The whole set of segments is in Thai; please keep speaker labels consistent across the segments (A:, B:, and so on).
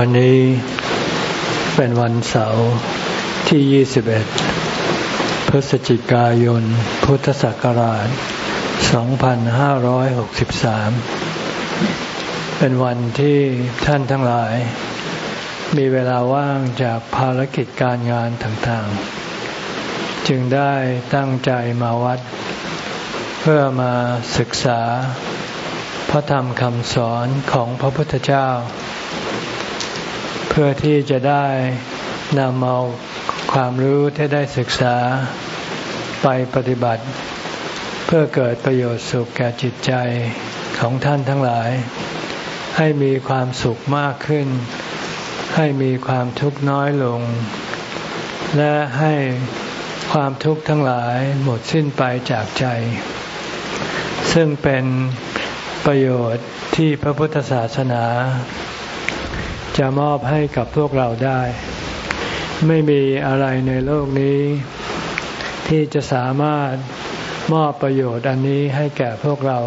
A: วันนี้เป็นวันเสาร์ที่ 21 พฤศจิกายน พุทธศักราช 2563 เป็นวันที่ท่านทั้งหลาย มีเวลาว่างจากภารกิจการงานต่างๆ จึงได้ตั้งใจมาวัด เพื่อมาศึกษาพระธรรมคำสอนของพระพุทธเจ้า พื่อที่จะได้นำเอาความรู้ที่ได้ศึกษาไปปฏิบัติ เพื่อเกิดประโยชน์สุขแก่จิตใจของท่านทั้งหลาย ให้มีความสุขมากขึ้น ให้มีความทุกข์น้อยลง และให้ความทุกข์ทั้งหลายหมดสิ้นไปจากใจ ซึ่งเป็นประโยชน์ที่พระพุทธศาสนา จะมอบให้กับพวกเราได้ ไม่มีอะไรในโลกนี้ ที่จะสามารถมอบประโยชน์อันนี้ให้แก่พวกเรา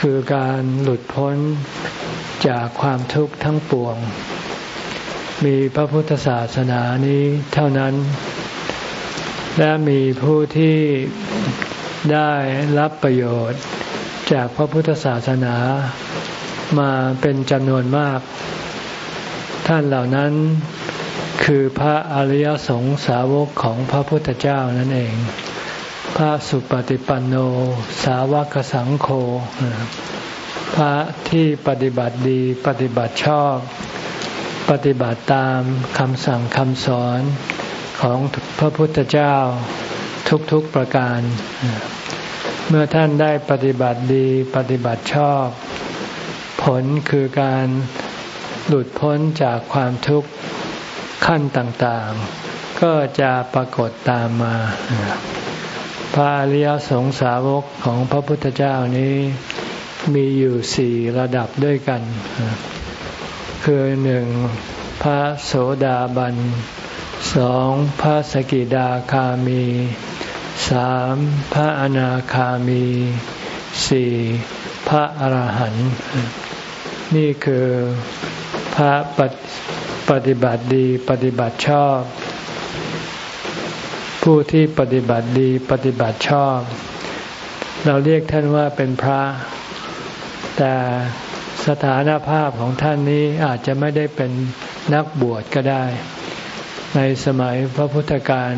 A: คือการหลุดพ้นจากความทุกข์ทั้งปวง มีพระพุทธศาสนานี้เท่านั้น และมีผู้ที่ได้รับประโยชน์จากพระพุทธศาสนามาเป็นจำนวนมาก ท่านเหล่านั้นคือพระอริยสงสาวกของพระพุทธเจ้านั่นเอง พระสุปฏิปันโนสาวกสังโฆพระที่ปฏิบัติดีปฏิบัติชอบ ปฏิบัติตามคำสั่งคำสอนของพระพุทธเจ้าทุกๆประการ เมื่อท่านได้ปฏิบัติดีปฏิบัติชอบ ผลคือการ หลุดพ้นจากความทุกข์ขั้นต่างๆ ก็จะปรากฏตามมา พระอริยสงสาวกของพระพุทธเจ้านี้มีอยู่สี่ระดับด้วยกัน คือหนึ่งพระโสดาบันสองพระสกิดาคามีสามพระอนาคามีสี่พระอรหันต์นี่คือ พระปฏิบัติดีปฏิบัติชอบ ผู้ที่ปฏิบัติดีปฏิบัติชอบ เราเรียกท่านว่าเป็นพระ แต่สถานภาพของท่านนี้อาจจะไม่ได้เป็นนักบวชก็ได้ ในสมัยพระพุทธการ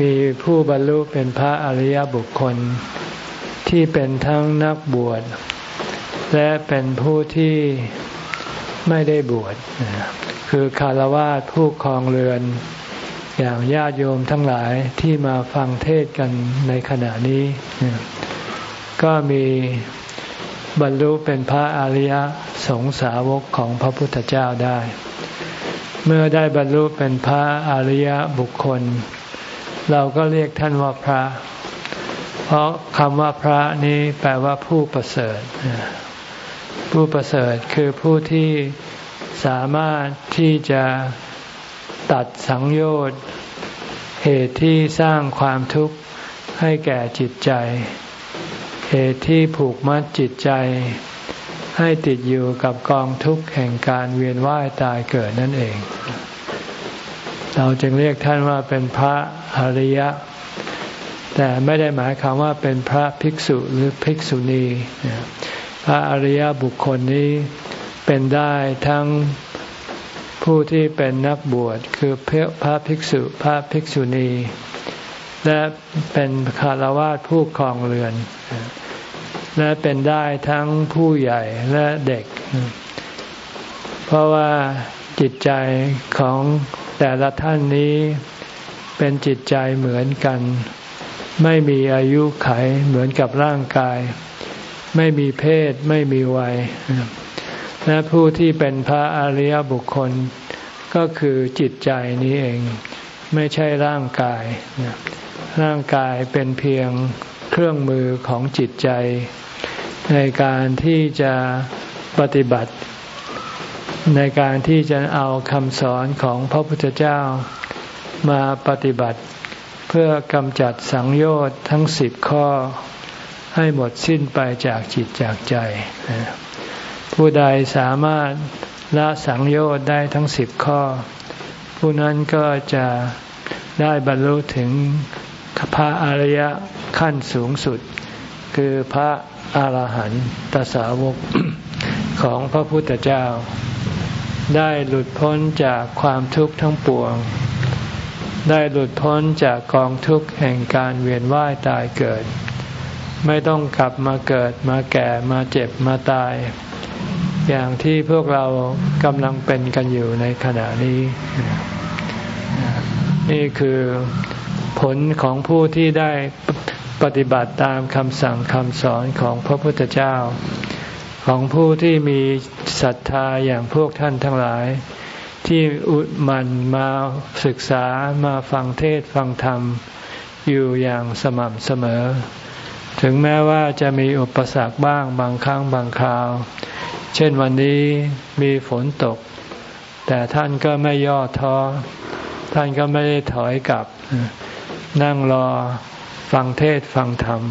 A: มีผู้บรรลุเป็นพระอริยบุคคล ที่เป็นทั้งนักบวช และเป็นผู้ที่ ไม่ได้บวชคือคารวะผู้ครองเรือน อย่างญาติโยมทั้งหลายที่มาฟังเทศกันในขณะนี้ ก็มีบรรลุเป็นพระอริยสงสาวกของพระพุทธเจ้าได้ เมื่อได้บรรลุเป็นพระอริยบุคคล เราก็เรียกท่านว่าพระ เพราะคำว่าพระนี้แปลว่าผู้ประเสริฐ ผู้ประเสริฐคือผู้ที่สามารถที่จะตัดสังโยชน์เหตุที่สร้างความทุกข์ให้แก่จิตใจ เหตุที่ผูกมัดจิตใจ ให้ติดอยู่กับกองทุกข์แห่งการเวียนว่ายตายเกิดนั่นเอง เราจึงเรียกท่านว่าเป็นพระอริยะ แต่ไม่ได้หมายความว่าเป็นพระภิกษุหรือภิกษุณี พระอริยบุคคลนี้เป็นได้ทั้งผู้ที่เป็นนักบวชคือพระภิกษุพระภิกษุณี และเป็นคารวะผู้ครองเรือน และเป็นได้ทั้งผู้ใหญ่และเด็ก เพราะว่าจิตใจของแต่ละท่านนี้เป็นจิตใจเหมือนกัน ไม่มีอายุไขเหมือนกับร่างกาย ไม่มีเพศไม่มีวัย และผู้ที่เป็นพระอริยบุคคลก็คือจิตใจนี้เอง ไม่ใช่ร่างกาย ร่างกายเป็นเพียงเครื่องมือของจิตใจ ในการที่จะปฏิบัติ ในการที่จะเอาคำสอนของพระพุทธเจ้ามาปฏิบัติ เพื่อกำจัดสังโยชน์ทั้งสิบข้อ ให้หมดสิ้นไปจากจิตจากใจ ผู้ใดสามารถละสังโยชน์ได้ทั้งสิบข้อ ผู้นั้นก็จะได้บรรลุถึงพระอริยขั้นสูงสุด คือพระอาหารหันตสาวกของพระพุทธเจ้า ได้หลุดพ้นจากความทุกข์ทั้งปวง ได้หลุดพ้นจากกองทุกข์แห่งการเวียนว่ายตายเกิด ไม่ต้องกลับมาเกิดมาแก่มาเจ็บมาตาย อย่างที่พวกเรากำลังเป็นกันอยู่ในขณะนี้ นี่คือผลของผู้ที่ได้ปฏิบัติตามคำสั่งคำสอนของพระพุทธเจ้า ของผู้ที่มีศรัทธาอย่างพวกท่านทั้งหลาย ที่อุดมันมาศึกษามาฟังเทศฟังธรรม อยู่อย่างสม่ำเสมอ ถึงแม้ว่าจะมีอุปสรรคบ้างบางครั้งบางคราว เช่นวันนี้มีฝนตก แต่ท่านก็ไม่ย่อท้อ ท่านก็ไม่ได้ถอยกลับ นั่งรอฟังเทศฟังธรรม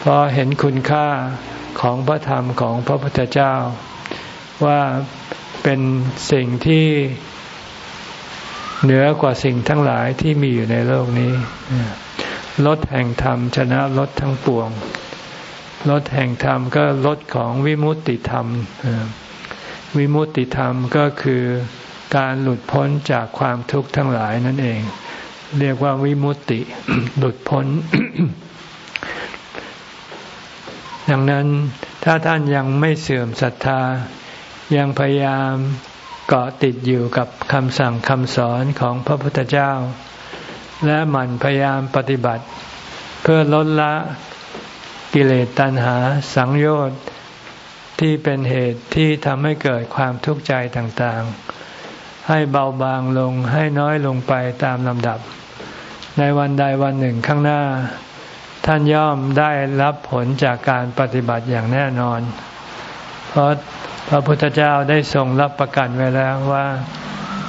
A: เพราะเห็นคุณค่าของพระธรรมของพระพุทธเจ้า ว่าเป็นสิ่งที่เหนือกว่าสิ่งทั้งหลายที่มีอยู่ในโลกนี้ ลดแห่งธรรมชนะลดทั้งปวงลดแห่งธรรมก็ลดของวิมุตติธรรม วิมุตติธรรมก็คือการหลุดพ้นจากความทุกข์ทั้งหลายนั่นเอง เรียกว่าวิมุตติหลุดพ้น ดังนั้นถ้าท่านยังไม่เสื่อมศรัทธา ยังพยายามเกาะติดอยู่กับคำสั่งคำสอนของพระพุทธเจ้า และหมั่นพยายามปฏิบัติ เพื่อลดละกิเลสตัณหาสังโยชน์ที่เป็นเหตุที่ทำให้เกิดความทุกข์ใจต่างๆ ให้เบาบางลงให้น้อยลงไปตามลำดับ ในวันใดวันหนึ่งข้างหน้า ท่านย่อมได้รับผลจากการปฏิบัติอย่างแน่นอน เพราะพระพุทธเจ้าได้ทรงรับประกันไว้แล้วว่า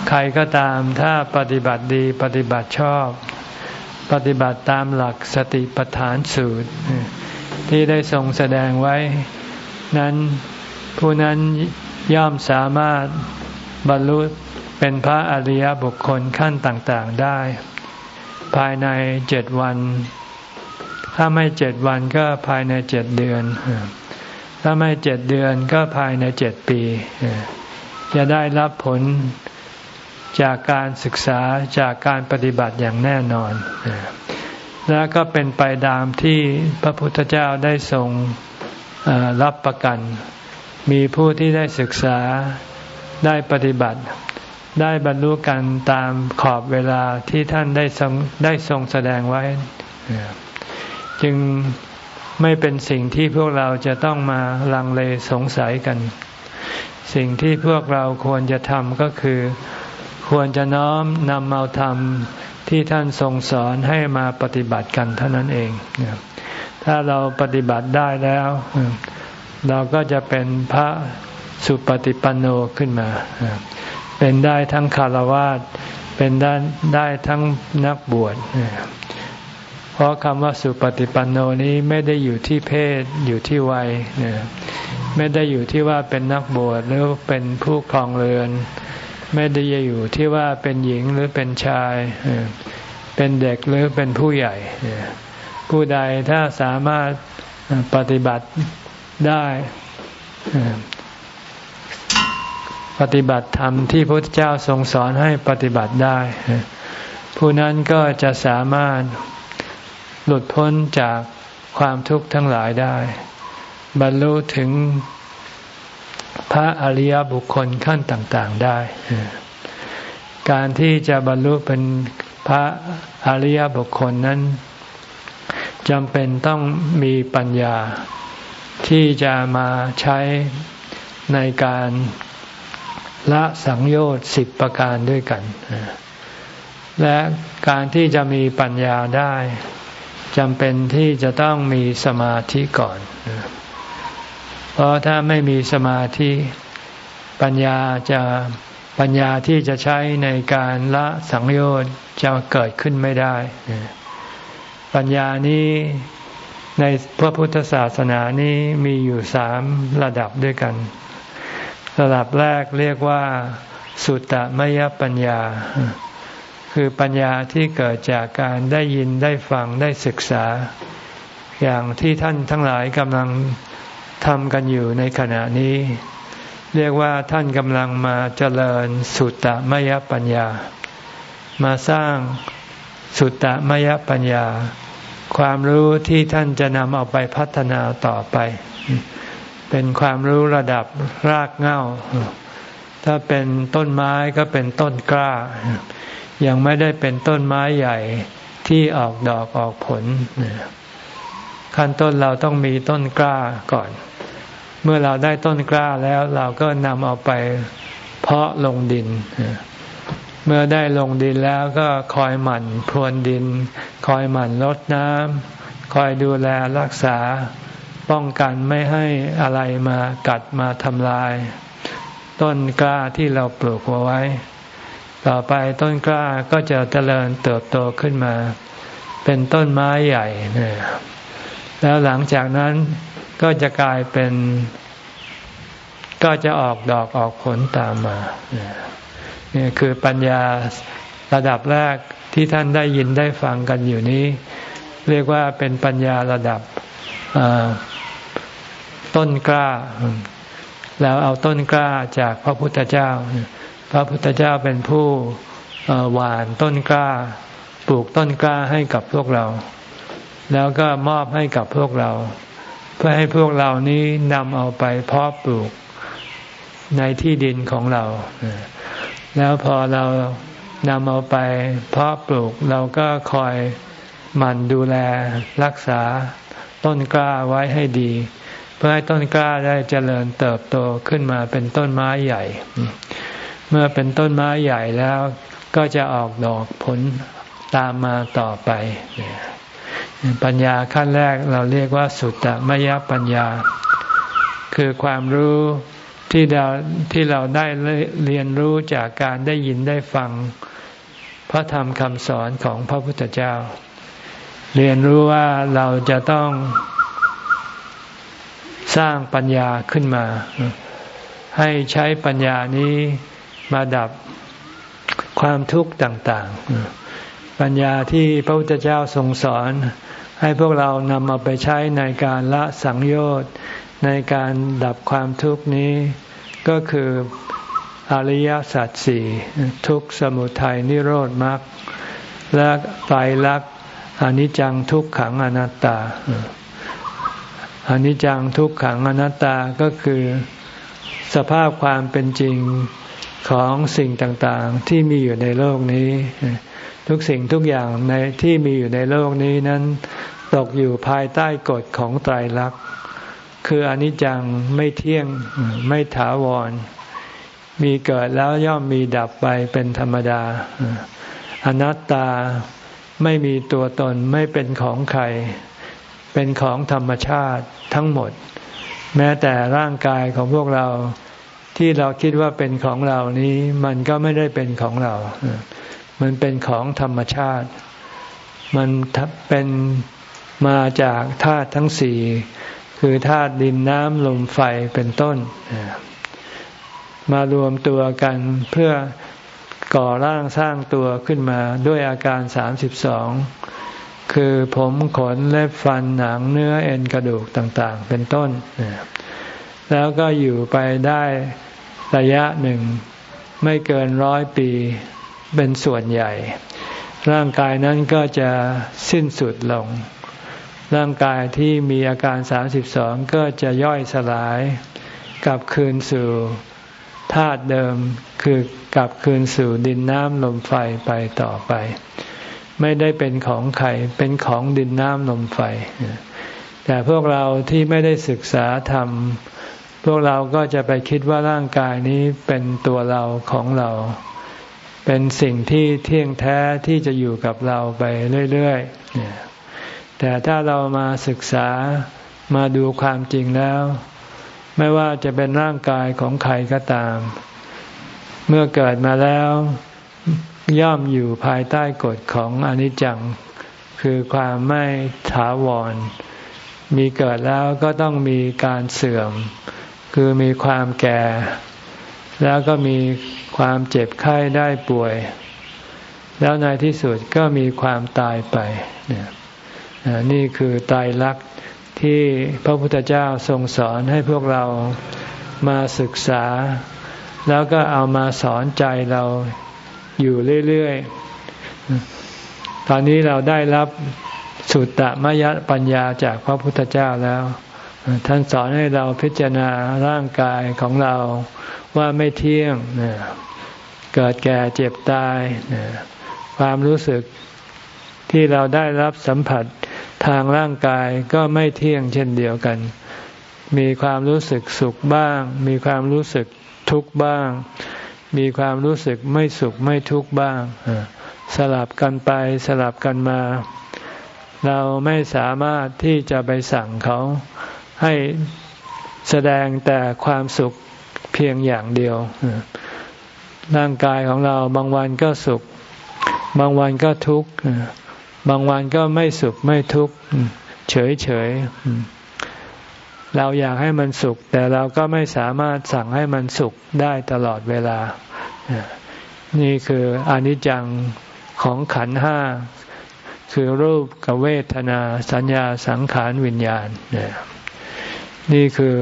A: ใครก็ตามถ้าปฏิบัติดีปฏิบัติชอบ ปฏิบัติตามหลักสติปัฏฐานสูตร ที่ได้ทรงแสดงไว้ นั้นผู้นั้นย่อมสามารถบรรลุเป็นพระอริยบุคคลขั้นต่างๆได้ ภายในเจ็ดวัน ถ้าไม่เจ็ดวันก็ภายในเจ็ดเดือน ถ้าไม่เจ็ดเดือนก็ภายในเจ็ดปี จะได้รับผล จากการศึกษาจากการปฏิบัติอย่างแน่นอน แล้วก็เป็นไปตามที่พระพุทธเจ้าได้ทรงรับประกัน มีผู้ที่ได้ศึกษาได้ปฏิบัติ ได้บรรลุกันตามขอบเวลาที่ท่านได้ทรงได้ทรงแสดงไว้ จึงไม่เป็นสิ่งที่พวกเราจะต้องมาลังเลสงสัยกัน สิ่งที่พวกเราควรจะทำก็คือ ควรจะน้อมนำเอาธรรมที่ท่านทรงสอนให้มาปฏิบัติกันเท่านั้นเอง ถ้าเราปฏิบัติได้แล้ว เราก็จะเป็นพระสุปฏิปันโนขึ้นมา เป็นได้ทั้งคารวะเป็นได้ได้ทั้งนักบวชเพราะคำว่าสุปฏิปันโนนี้ไม่ได้อยู่ที่เพศอยู่ที่วัยไม่ได้อยู่ที่ว่าเป็นนักบวชหรือเป็นผู้ครองเรือน ไม่ได้อยู่ที่ว่าเป็นหญิงหรือเป็นชาย เป็นเด็กหรือเป็นผู้ใหญ่ ผู้ใดถ้าสามารถปฏิบัติได้ปฏิบัติธรรมที่พระพุทธเจ้าทรงสอนให้ปฏิบัติได้ ผู้นั้นก็จะสามารถหลุดพ้นจากความทุกข์ทั้งหลายได้ บรรลุถึง พระอริยบุคคลขั้นต่างๆได้ การที่จะบรรลุเป็นพระอริยบุคคลนั้นจำเป็นต้องมีปัญญาที่จะมาใช้ในการละสังโยชน์สิบประการด้วยกัน และการที่จะมีปัญญาได้จำเป็นที่จะต้องมีสมาธิก่อน เพราะถ้าไม่มีสมาธิปัญญาจะปัญญาที่จะใช้ในการละสังโยชน์จะเกิดขึ้นไม่ได้ ปัญญานี้ในพระพุทธศาสนานี้มีอยู่สามระดับด้วยกัน ระดับแรกเรียกว่า สุตตมยปัญญา คือปัญญาที่เกิดจากการได้ยินได้ฟังได้ศึกษา อย่างที่ท่านทั้งหลายกำลัง ทำกันอยู่ในขณะนี้ เรียกว่าท่านกำลังมาเจริญสุตตมยปัญญา มาสร้างสุตตมยปัญญา ความรู้ที่ท่านจะนำเอาไปพัฒนาต่อไป เป็นความรู้ระดับรากเหง้า ถ้าเป็นต้นไม้ก็เป็นต้นกล้า ยังไม่ได้เป็นต้นไม้ใหญ่ที่ออกดอกออกผลขั้นต้นเราต้องมีต้นกล้าก่อน เมื่อเราได้ต้นกล้าแล้วเราก็นำเอาไปเพาะลงดิน เมื่อได้ลงดินแล้วก็คอยหมั่นพรวนดิน คอยหมั่นรดน้ำคอยดูแลรักษาป้องกันไม่ให้อะไรมากัดมาทำลาย ต้นกล้าที่เราปลูกไว้ ต่อไปต้นกล้าก็จะเจริญเติบโตขึ้นมา เป็นต้นไม้ใหญ่แล้วหลังจากนั้น ก็จะกลายเป็น ก็จะออกดอกออกผลตามมานี่คือปัญญาระดับแรกที่ท่านได้ยินได้ฟังกันอยู่นี้ เรียกว่าเป็นปัญญาระดับต้นกล้า แล้วเอาต้นกล้าจากพระพุทธเจ้า พระพุทธเจ้าเป็นผู้หวานต้นกล้า ปลูกต้นกล้าให้กับพวกเรา แล้วก็มอบให้กับพวกเรา เพื่อให้พวกเรานี้นำเอาไปเพาะปลูกในที่ดินของเรา แล้วพอเรานำเอาไปเพาะปลูกเราก็คอยหมั่นดูแลรักษาต้นกล้าไว้ให้ดี เพื่อให้ต้นกล้าได้เจริญเติบโตขึ้นมาเป็นต้นไม้ใหญ่ เมื่อเป็นต้นไม้ใหญ่แล้วก็จะออกดอกผลตามมาต่อไป ปัญญาขั้นแรกเราเรียกว่าสุตตมยปัญญา คือความรู้ที่เราที่เราได้เรียนรู้จากการได้ยินได้ฟัง พระธรรมคำสอนของพระพุทธเจ้า เรียนรู้ว่าเราจะต้องสร้างปัญญาขึ้นมา ให้ใช้ปัญญานี้มาดับความทุกข์ต่าง ๆ ปัญญาที่พระพุทธเจ้าทรงสอน ให้พวกเรานำมาไปใช้ในการละสังโยชน์ในการดับความทุกข์นี้ ก็คืออริยสัจสี่ทุกสมุทัยนิโรธมรรคและไตรลักษณ์อนิจจังทุกขังอนัตตาอนิจจังทุกขังอนัตตาก็คือ สภาพความเป็นจริงของสิ่งต่างๆ ที่มีอยู่ในโลกนี้ ทุกสิ่งทุกอย่างในที่มีอยู่ในโลกนี้นั้น ตกอยู่ภายใต้กฎของไตรลักษณ์คืออนิจจังไม่เที่ยงไม่ถาวร มีเกิดแล้วย่อมมีดับไปเป็นธรรมดา อนัตตาไม่มีตัวตนไม่เป็นของใคร เป็นของธรรมชาติทั้งหมด แม้แต่ร่างกายของพวกเราที่เราคิดว่าเป็นของเรานี้ มันก็ไม่ได้เป็นของเรา มันเป็นของธรรมชาติ มันเป็นมาจากธาตุทั้งสี่คือธาตุดินน้ำลมไฟเป็นต้น มารวมตัวกันเพื่อก่อร่างสร้างตัวขึ้นมาด้วยอาการสามสิบสองคือผมขนเล็บฟันหนังเนื้อเอ็นกระดูกต่างๆ เป็นต้น แล้วก็อยู่ไปได้ระยะหนึ่ง ไม่เกินร้อยปี เป็นส่วนใหญ่ ร่างกายนั้นก็จะสิ้นสุดลง ร่างกายที่มีอาการสามสิบสองก็จะย่อยสลายกลับคืนสู่ธาตุเดิมคือกลับคืนสู่ดินน้ำลมไฟไปต่อไป ไม่ได้เป็นของใครเป็นของดินน้ำลมไฟ แต่พวกเราที่ไม่ได้ศึกษาธรรมพวกเราก็จะไปคิดว่าร่างกายนี้เป็นตัวเราของเรา เป็นสิ่งที่เที่ยงแท้ที่จะอยู่กับเราไปเรื่อยๆ แต่ถ้าเรามาศึกษามาดูความจริงแล้ว ไม่ว่าจะเป็นร่างกายของใครก็ตาม เมื่อเกิดมาแล้วย่อมอยู่ภายใต้กฎของอนิจจัง คือความไม่ถาวร มีเกิดแล้วก็ต้องมีการเสื่อม คือมีความแก่ แล้วก็มี ความเจ็บไข้ได้ป่วย แล้วในที่สุดก็มีความตายไป นี่คือตายรักที่พระพุทธเจ้าทรงสอนให้พวกเรามาศึกษา แล้วก็เอามาสอนใจเราอยู่เรื่อยๆ ตอนนี้เราได้รับสุตตมยปัญญาจากพระพุทธเจ้าแล้ว ท่านสอนให้เราพิจารณาร่างกายของเราว่าไม่เที่ยง เกิดแก่เจ็บตาย ความรู้สึกที่เราได้รับสัมผัสทางร่างกายก็ไม่เที่ยงเช่นเดียวกัน มีความรู้สึกสุขบ้าง มีความรู้สึกทุกข์บ้าง มีความรู้สึกไม่สุขไม่ทุกข์บ้าง สลับกันไปสลับกันมา เราไม่สามารถที่จะไปสั่งเขา ให้แสดงแต่ความสุขเพียงอย่างเดียว ร่างกายของเราบางวันก็สุข บางวันก็ทุกข์ บางวันก็ไม่สุขไม่ทุกข์เฉยเฉยเราอยากให้มันสุข แต่เราก็ไม่สามารถสั่งให้มันสุขได้ตลอดเวลา นี่คืออนิจจังของขันห้า คือรูปกับเวทนาสัญญาสังขารวิญญาณนี่ นี่คือ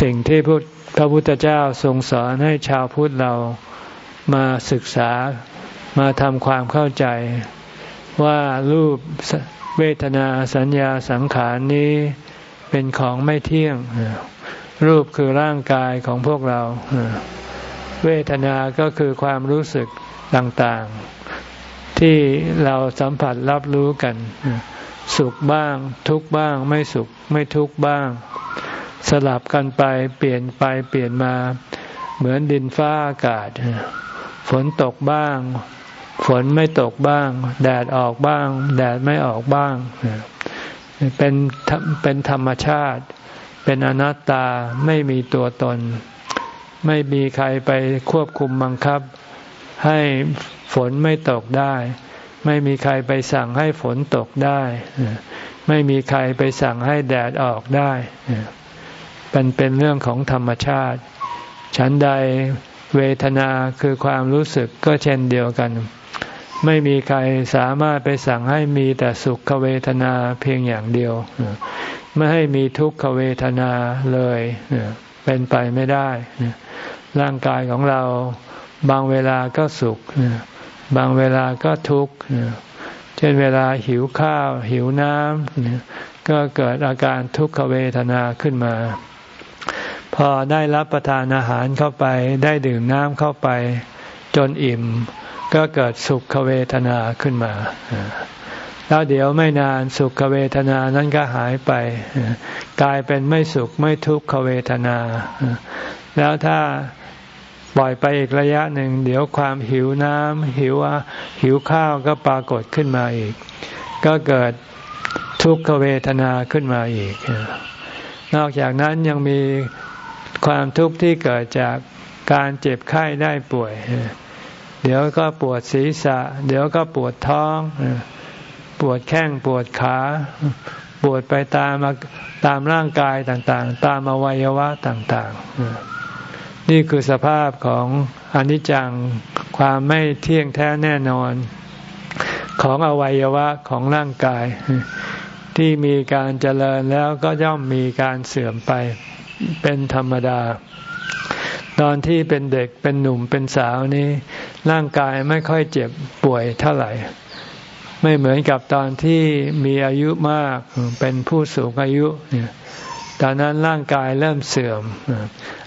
A: สิ่งที่พระพุทธเจ้าทรงสอนให้ชาวพุทธเรามาศึกษามาทำความเข้าใจ ว่ารูปเวทนาสัญญาสังขารนี้เป็นของไม่เที่ยง รูปคือร่างกายของพวกเรา เวทนาก็คือความรู้สึกต่างๆ ที่เราสัมผัสรับรู้กัน สุขบ้าง ทุกบ้าง ไม่สุขไม่ทุกบ้าง สลับกันไปเปลี่ยนไปเปลี่ยนมา เหมือนดินฟ้าอากาศ ฝนตกบ้าง ฝนไม่ตกบ้าง แดดออกบ้าง แดดไม่ออกบ้าง เป็นเป็นธรรมชาติ เป็นอนัตตาไม่มีตัวตน ไม่มีใครไปควบคุมบังคับ ให้ฝนไม่ตกได้ ไม่มีใครไปสั่งให้ฝนตกได้ ไม่มีใครไปสั่งให้แดดออกได้เป็นเป็นเรื่องของธรรมชาติ ฉันใดเวทนาคือความรู้สึกก็เช่นเดียวกัน ไม่มีใครสามารถไปสั่งให้มีแต่สุขเวทนาเพียงอย่างเดียว ไม่ให้มีทุกขเวทนาเลย เป็นไปไม่ได้ ร่างกายของเราบางเวลาก็สุข บางเวลาก็ทุกข์เช่นเวลาหิวข้าว หิวน้ำก็เกิดอาการทุกขเวทนาขึ้นมา พอได้รับประทานอาหารเข้าไปได้ดื่มน้ำเข้าไป จนอิ่ม ก็เกิดสุขเวทนาขึ้นมาแล้วเดี๋ยวไม่นานสุขเวทนานั้นก็หายไป กลายเป็นไม่สุขไม่ทุกขเวทนา แล้วถ้า ปล่อยไปอีกระยะหนึ่ง เดี๋ยวความหิวน้ำหิวหิวข้าวก็ปรากฏขึ้นมาอีก ก็เกิดทุกขเวทนาขึ้นมาอีก นอกจากนั้นยังมีความทุกข์ที่เกิดจากการเจ็บไข้ได้ป่วย เดี๋ยวก็ปวดศีรษะ เดี๋ยวก็ปวดท้อง ปวดแข้งปวดขา ปวดไปตามตามร่างกายต่างๆ ตามอวัยวะต่างๆ นี่คือสภาพของอนิจจังความไม่เที่ยงแท้แน่นอน ของอวัยวะของร่างกาย ที่มีการเจริญแล้วก็ย่อมมีการเสื่อมไปเป็นธรรมดา ตอนที่เป็นเด็กเป็นหนุ่มเป็นสาวนี้ ร่างกายไม่ค่อยเจ็บป่วยเท่าไหร่ ไม่เหมือนกับตอนที่มีอายุมากเป็นผู้สูงอายุเนี่ย ตอนนั้นร่างกายเริ่มเสื่อม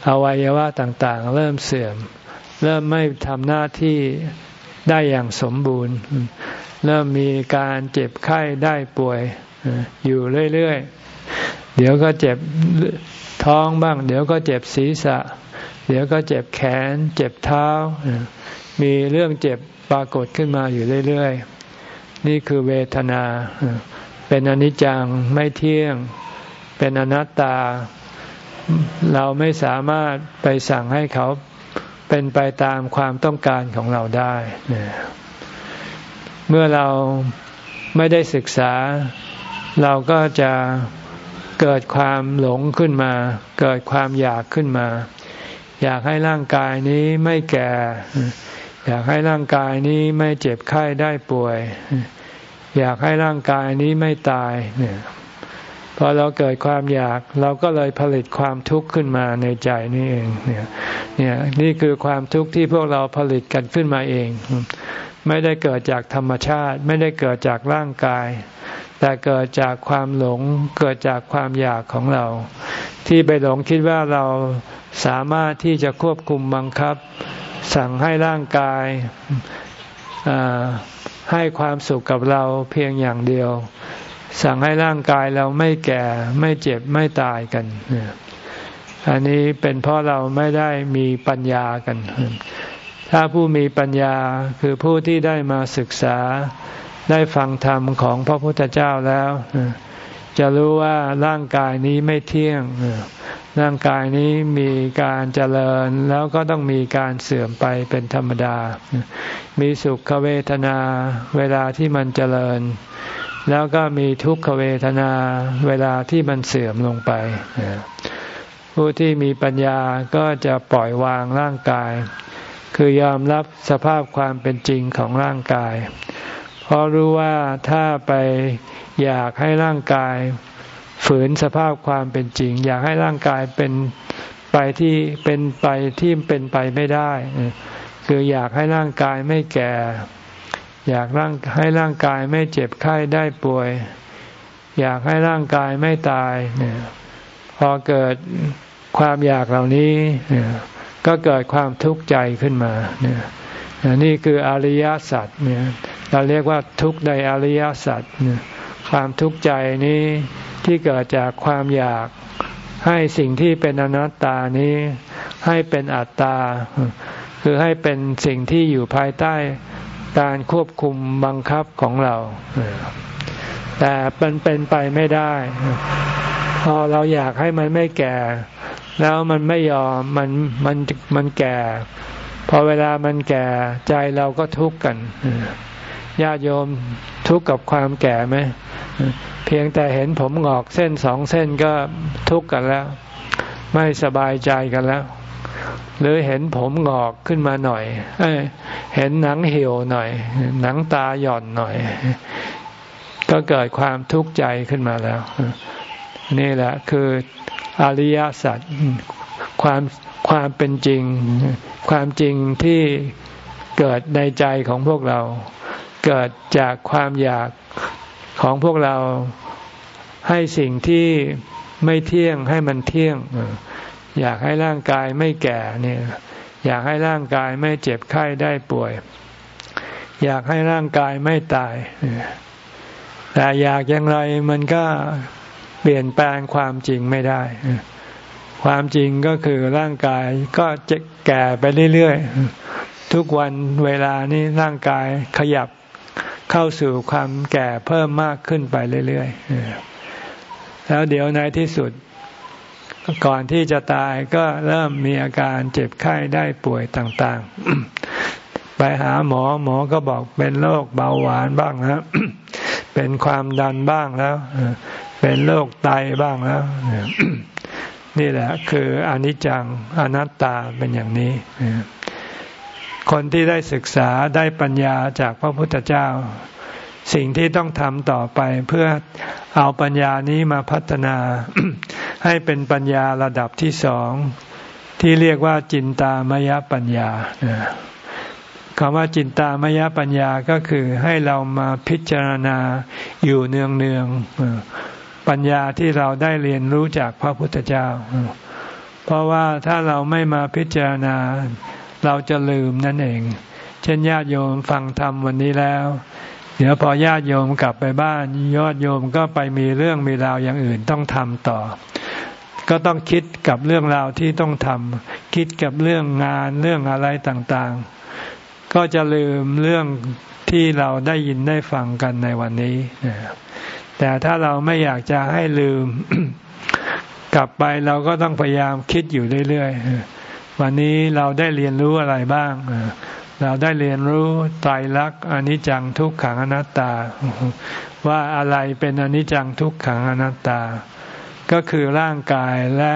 A: อวัยวะต่างๆ เริ่มเสื่อม เริ่มไม่ทำหน้าที่ได้อย่างสมบูรณ์ เริ่มมีการเจ็บไข้ได้ป่วยอยู่เรื่อยๆ เดี๋ยวก็เจ็บท้องบ้าง เดี๋ยวก็เจ็บศีรษะ เดี๋ยวก็เจ็บแขน เจ็บเท้า มีเรื่องเจ็บปรากฏขึ้นมาอยู่เรื่อยๆ นี่คือเวทนา เป็นอนิจจังไม่เที่ยง เป็นอนัตตา เราไม่สามารถไปสั่งให้เขาเป็นไปตามความต้องการของเราได้เมื่อเราไม่ได้ศึกษา เราก็จะเกิดความหลงขึ้นมา เกิดความอยากขึ้นมา อยากให้ร่างกายนี้ไม่แก่ อยากให้ร่างกายนี้ไม่เจ็บไข้ได้ป่วย อยากให้ร่างกายนี้ไม่ตายเนี่ย อเราเกิดความอยากเราก็เลยผลิตความทุกข์ขึ้นมาในใจนี่เองเนี่ยเนี่ยนี่คือความทุกข์ที่พวกเราผลิตกันขึ้นมาเอง ไม่ได้เกิดจากธรรมชาติ ไม่ได้เกิดจากร่างกาย แต่เกิดจากความหลง เกิดจากความอยากของเรา ที่ไปหลงคิดว่าเราสามารถที่จะควบคุมบังคับ สั่งให้ร่างกายให้ความสุขกับเราเพียงอย่างเดียว สั่งให้ร่างกายเราไม่แก่ไม่เจ็บไม่ตายกันอันนี้เป็นเพราะเราไม่ได้มีปัญญากัน ถ้าผู้มีปัญญาคือผู้ที่ได้มาศึกษาได้ฟังธรรมของพระพุทธเจ้าแล้ว จะรู้ว่าร่างกายนี้ไม่เที่ยง ร่างกายนี้มีการเจริญแล้วก็ต้องมีการเสื่อมไปเป็นธรรมดา มีสุขเวทนาเวลาที่มันเจริญ แล้วก็มีทุกขเวทนาเวลาที่มันเสื่อมลงไปผู้ที่มีปัญญาก็จะปล่อยวางร่างกาย คือยอมรับสภาพความเป็นจริงของร่างกาย เพราะรู้ว่าถ้าไปอยากให้ร่างกาย ฝืนสภาพความเป็นจริง อยากให้ร่างกายเป็นไปที่เป็นไปที่เป็นไปไม่ได้ คืออยากให้ร่างกายไม่แก่ อยากร่างให้ร่างกายไม่เจ็บไข้ได้ป่วย อยากให้ร่างกายไม่ตายเนี่ยพอเกิดความอยากเหล่านี้ ก็เกิดความทุกข์ใจขึ้นมาเนี่ยนี่คืออริยสัจเนี่ยเราเรียกว่าทุกข์ในอริยสัจความทุกข์ใจนี้ที่เกิดจากความอยากให้สิ่งที่เป็นอนัตตานี้ให้เป็นอัตตา คือให้เป็นสิ่งที่อยู่ภายใต้ การควบคุมบังคับของเรา แต่มันเป็นไปไม่ได้ พอเราอยากให้มันไม่แก่ แล้วมันไม่ยอมมันมันมันแก่ พอเวลามันแก่ใจเราก็ทุกข์กันญาติโยมทุกข์กับความแก่ไหมเพียงแต่เห็นผมงอกเส้นสองเส้นก็ทุกข์กันแล้ว ไม่สบายใจกันแล้ว หรือเห็นผมงอกขึ้นมาหน่อยเเห็นหนังเหี่ยวหน่อย หนังตาหย่อนหน่อย ก็เกิดความทุกข์ใจขึ้นมาแล้ว นี่แหละคืออริยสัจความความเป็นจริง ความจริงที่เกิดในใจของพวกเรา เกิดจากความอยากของพวกเราให้สิ่งที่ไม่เที่ยงให้มันเที่ยง อยากให้ร่างกายไม่แก่เนี่ย อยากให้ร่างกายไม่เจ็บไข้ได้ป่วย อยากให้ร่างกายไม่ตาย แต่อยากอย่างไรมันก็เปลี่ยนแปลงความจริงไม่ได้ ความจริงก็คือร่างกายก็จะแก่ไปเรื่อยๆ ทุกวันเวลานี้ร่างกายขยับเข้าสู่ความแก่เพิ่มมากขึ้นไปเรื่อยๆ แล้วเดี๋ยวในที่สุด ก่อนที่จะตายก็เริ่มมีอาการเจ็บไข้ได้ป่วยต่างๆ ไปหาหมอหมอก็บอกเป็นโรคเบาหวานบ้างแล้วเป็นความดันบ้างแล้ว เป็นโรคไตบ้างแล้ว นี่แหละ คืออนิจจังอนัตตาเป็นอย่างนี้ คนที่ได้ศึกษาได้ปัญญาจากพระพุทธเจ้า สิ่งที่ต้องทำต่อไปเพื่อเอาปัญญานี้มาพัฒนา ให้เป็นปัญญาระดับที่สองที่เรียกว่าจินตามยปัญญาคำว่าจินตามยปัญญาก็คือให้เรามาพิจารณาอยู่เนืองเนืองปัญญาที่เราได้เรียนรู้จากพระพุทธเจ้า เพราะว่าถ้าเราไม่มาพิจารณาเราจะลืมนั่นเอง เช่นญาติโยมฟังธรรมวันนี้แล้ว เดี๋ยวพอญาติโยมกลับไปบ้านยอดโยมก็ไปมีเรื่องมีราวอย่างอื่นต้องทำต่อ ก็ต้องคิดกับเรื่องราวที่ต้องทำคิดกับเรื่องงานเรื่องอะไรต่างๆ ก็จะลืมเรื่องที่เราได้ยินได้ฟังกันในวันนี้ แต่ถ้าเราไม่อยากจะให้ลืม กลับไปเราก็ต้องพยายามคิดอยู่เรื่อยๆ วันนี้เราได้เรียนรู้อะไรบ้าง เราได้เรียนรู้ไตรลักษณ์อนิจจังทุกขังอนัตตา ว่าอะไรเป็นอนิจจังทุกขังอนัตตา ก็คือร่างกายและ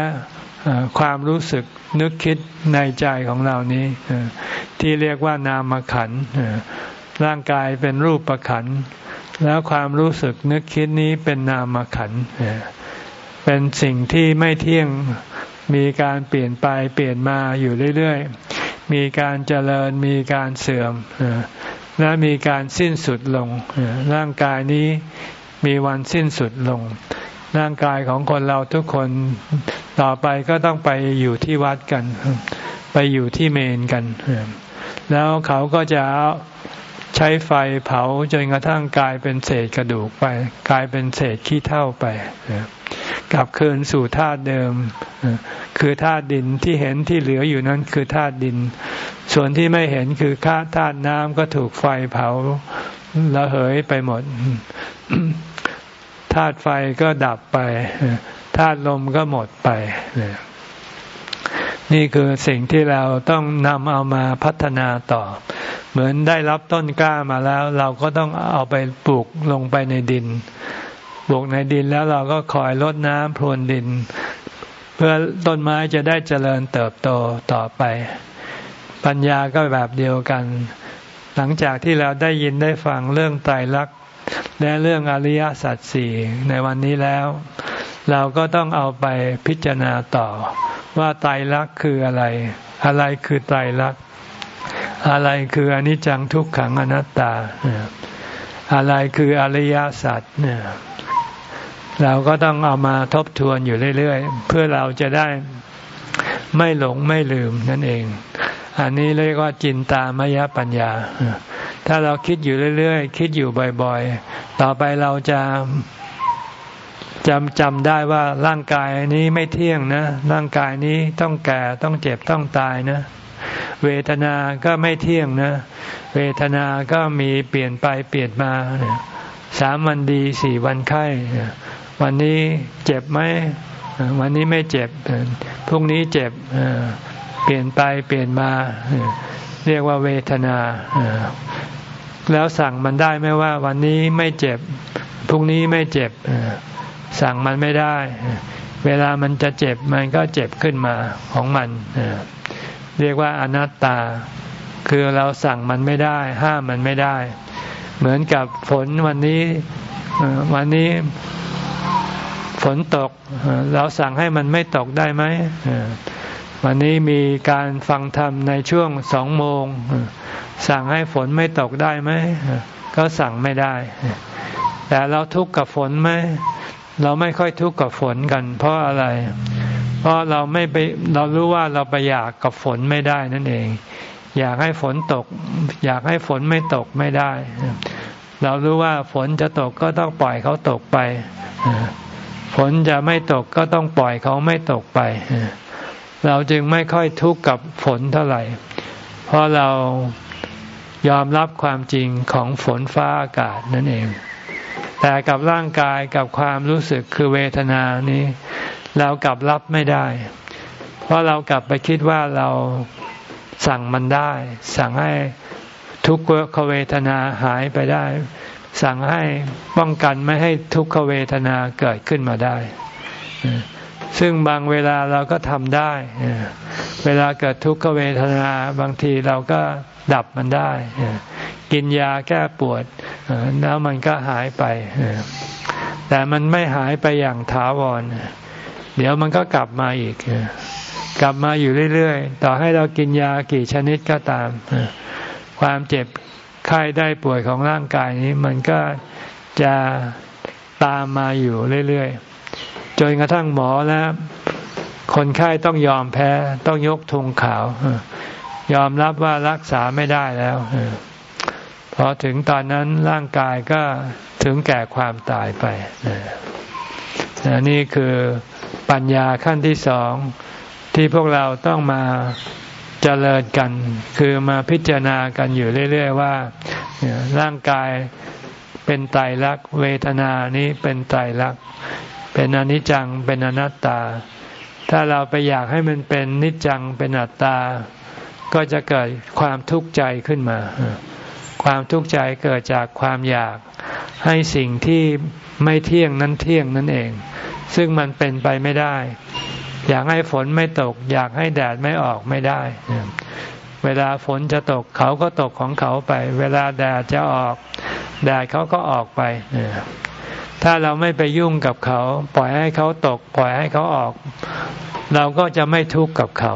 A: ความรู้สึกนึกคิดในใจของเรานี้ที่เรียกว่านามขันร่างกายเป็นรูปประขันแล้วความรู้สึกนึกคิดนี้เป็นนามขันเป็นสิ่งที่ไม่เที่ยงมีการเปลี่ยนไปเปลี่ยนมาอยู่เรื่อยๆ มีการเจริญมีการเสื่อมและมีการสิ้นสุดลงร่างกายนี้มีวันสิ้นสุดลง ร่างกายของคนเราทุกคนต่อไปก็ต้องไปอยู่ที่วัดกัน ไปอยู่ที่เมนกัน แล้วเขาก็จะใช้ไฟเผาจนกระทั่งกลายเป็นเศษกระดูกไป กลายเป็นเศษขี้เท่าไปกลับคืนสู่ธาตุเดิม คือธาตุดินที่เห็นที่เหลืออยู่นั้นคือธาตุดิน ส่วนที่ไม่เห็นคือธาตุน้ำก็ถูกไฟเผาละเหยไปหมด ธาตุไฟก็ดับไปธาตุลมก็หมดไป นี่คือสิ่งที่เราต้องนำเอามาพัฒนาต่อ เหมือนได้รับต้นกล้ามาแล้ว เราก็ต้องเอาไปปลูกลงไปในดินปลูกในดินแล้วเราก็คอยลดน้ำพรวนดิน เพื่อต้นไม้จะได้เจริญเติบโตต่อไป ปัญญาก็แบบเดียวกัน หลังจากที่เราได้ยินได้ฟังเรื่องไตรลักษณ และเรื่องอริยสัจสี่ในวันนี้แล้ว เราก็ต้องเอาไปพิจารณาต่อ ว่าไตรลักษณ์คืออะไร อะไรคือไตรลักษณ์อะไรคืออนิจจังทุกขังอนัตตา อะไรคืออริยสัจเนี่ยเราก็ต้องเอามาทบทวนอยู่เรื่อยๆ เพื่อเราจะได้ไม่หลงไม่ลืมนั่นเอง อันนี้เรียกว่าจินตามยปัญญา ถ้าเราคิดอยู่เรื่อยๆ คิดอยู่บ่อยๆ ต่อไปเราจะจำจำได้ว่าร่างกายนี้ไม่เที่ยงนะ ร่างกายนี้ต้องแก่ต้องเจ็บต้องตายนะ เวทนา ก็ไม่เที่ยงนะ เวทนา ก็มีเปลี่ยนไปเปลี่ยนมา สามวันดีสี่วันไข้ วันนี้เจ็บไหม วันนี้ไม่เจ็บ พรุ่งนี้เจ็บ เปลี่ยนไปเปลี่ยนมา เรียกว่าเวทนา แล้วสั่งมันได้ไหมว่า วันนี้ไม่เจ็บพรุ่งนี้ไม่เจ็บสั่งมันไม่ได้ เวลามันจะเจ็บมันก็เจ็บขึ้นมาของมันเรียกว่าอนัตตา คือเราสั่งมันไม่ได้ ห้ามมันไม่ได้ เหมือนกับฝนวันนี้วันนี้ฝนตก เราสั่งให้มันไม่ตกได้ไหม วันนี้มีการฟังธรรมในช่วงสองโมง สั่งให้ฝนไม่ตกได้ไหม ก็สั่งไม่ได้ แต่เราทุกข์กับฝนไหม เราไม่ค่อยทุกข์กับฝนกัน เพราะอะไร เพราะเราไม่ไปเรารู้ว่าเราไปอยากกับฝนไม่ได้นั่นเอง อยากให้ฝนตก อยากให้ฝนไม่ตกไม่ได้ เรารู้ว่าฝนจะตกก็ต้องปล่อยเขาตกไป ฝนจะไม่ตกก็ต้องปล่อยเขาไม่ตกไป เราจึงไม่ค่อยทุกข์กับฝนเท่าไหร่ เพราะเรายอมรับความจริงของฝนฟ้าอากาศนั่นเอง แต่กับร่างกายกับความรู้สึกคือเวทนานี้ เรากลับรับไม่ได้ เพราะเรากลับไปคิดว่าเราสั่งมันได้ สั่งให้ทุกขเวทนาหายไปได้ สั่งให้ป้องกันไม่ให้ทุกขเวทนาเกิดขึ้นมาได้ ซึ่งบางเวลาเราก็ทำได้ เวลาเกิดทุกขเวทนาบางทีเราก็ดับมันได้ กินยาแก้ปวดแล้วมันก็หายไป แต่มันไม่หายไปอย่างถาวร เดี๋ยวมันก็กลับมาอีก กลับมาอยู่เรื่อยๆ ต่อให้เรากินยากี่ชนิดก็ตาม ความเจ็บไข้ได้ป่วยของร่างกายนี้ มันก็จะตามมาอยู่เรื่อยๆ จนกระทั่งหมอแล้วคนไข้ต้องยอมแพ้ต้องยกธงขาว ยอมรับว่ารักษาไม่ได้แล้วพอถึงตอนนั้นร่างกายก็ถึงแก่ความตายไปนี่คือปัญญาขั้นที่สองที่พวกเราต้องมาเจริญกัน คือมาพิจารณากันอยู่เรื่อย ๆ ว่าร่างกายเป็นไตรลักษณ์เวทนานี้เป็นไตรลักษณ์ เป็นอนิจจังเป็นอนัตตา ถ้าเราไปอยากให้มันเป็นนิจจังเป็นอนัตตา ก็จะเกิดความทุกข์ใจขึ้นมา ความทุกข์ใจเกิดจากความอยากให้สิ่งที่ไม่เที่ยงนั้นเที่ยงนั่นเอง ซึ่งมันเป็นไปไม่ได้ อยากให้ฝนไม่ตก อยากให้แดดไม่ออกไม่ได้ เวลาฝนจะตกเขาก็ตกของเขาไป เวลาแดดจะออก แดดเขาก็ออกไป ถ้าเราไม่ไปยุ่งกับเขา ปล่อยให้เขาตก ปล่อยให้เขาออก เราก็จะไม่ทุกข์กับเขา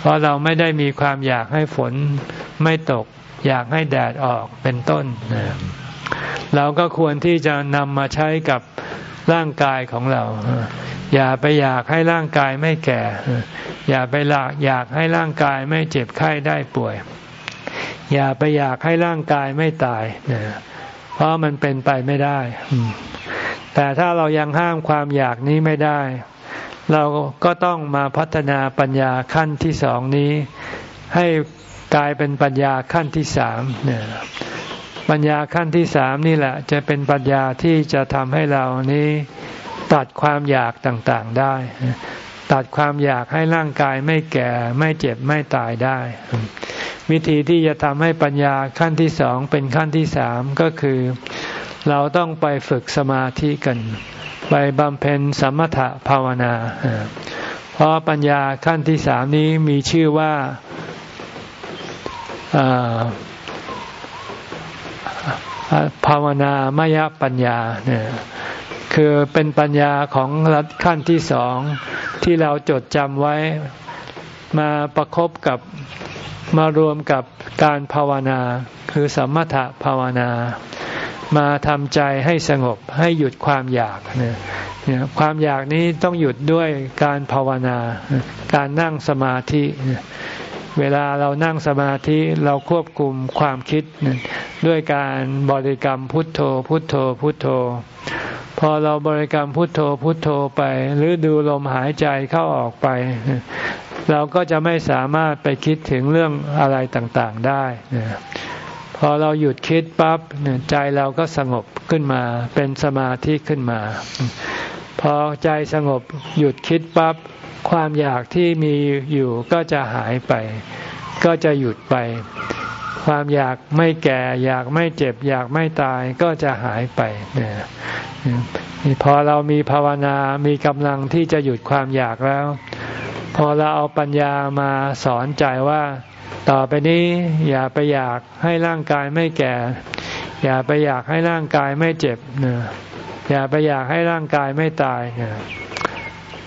A: เพราะเราไม่ได้มีความอยากให้ฝนไม่ตก อยากให้แดดออกเป็นต้น เราก็ควรที่จะนำมาใช้กับร่างกายของเรา อย่าไปอยากให้ร่างกายไม่แก่ อย่าไปหลากอยากให้ร่างกายไม่เจ็บไข้ได้ป่วย อย่าไปอยากให้ร่างกายไม่ตาย เพราะมันเป็นไปไม่ได้ แต่ถ้าเรายังห้ามความอยากนี้ไม่ได้ เราก็ต้องมาพัฒนาปัญญาขั้นที่สองนี้ ให้กลายเป็นปัญญาขั้นที่สามเนี่ยปัญญาขั้นที่สามนี่แหละ จะเป็นปัญญาที่จะทำให้เรานี้ตัดความอยากต่างๆได้ ตัดความอยากให้ร่างกายไม่แก่ไม่เจ็บไม่ตายได้ วิธีที่จะทำให้ปัญญาขั้นที่สองเป็นขั้นที่สามก็คือ เราต้องไปฝึกสมาธิกัน ไปบำเพ็ญสมถะภาวนา เพราะปัญญาขั้นที่สามนี้มีชื่อว่าภาวนามยปัญญาเนี่ยคือเป็นปัญญาของรัขั้นที่สองที่เราจดจำไว้มาประครบกับ มารวมกับการภาวนา คือสมถะภาวนา มาทำใจให้สงบให้หยุดความอยากเนี่ยความอยากนี้ต้องหยุดด้วยการภาวนา การนั่งสมาธิ เวลาเรานั่งสมาธิเราควบคุมความคิด ด้วยการบริกรรมพุทโธ พุทโธ พุทโธ พอเราบริกรรมพุทโธ พุทโธไป หรือดูลมหายใจเข้าออกไป เราก็จะไม่สามารถไปคิดถึงเรื่องอะไรต่างๆได้พอเราหยุดคิดปั๊บใจเราก็สงบขึ้นมา เป็นสมาธิขึ้นมา พอใจสงบหยุดคิดปั๊บ ความอยากที่มีอยู่ก็จะหายไป ก็จะหยุดไป ความอยากไม่แก่ อยากไม่เจ็บ อยากไม่ตายก็จะหายไปเนี่ยพอเรามีภาวนามีกำลังที่จะหยุดความอยากแล้ว พอเราเอาปัญญามาสอนใจว่า ต่อไปนี้อย่าไปอยากให้ร่างกายไม่แก่ อย่าไปอยากให้ร่างกายไม่เจ็บเนี่ยอย่าไปอยากให้ร่างกายไม่ตายเนี่ย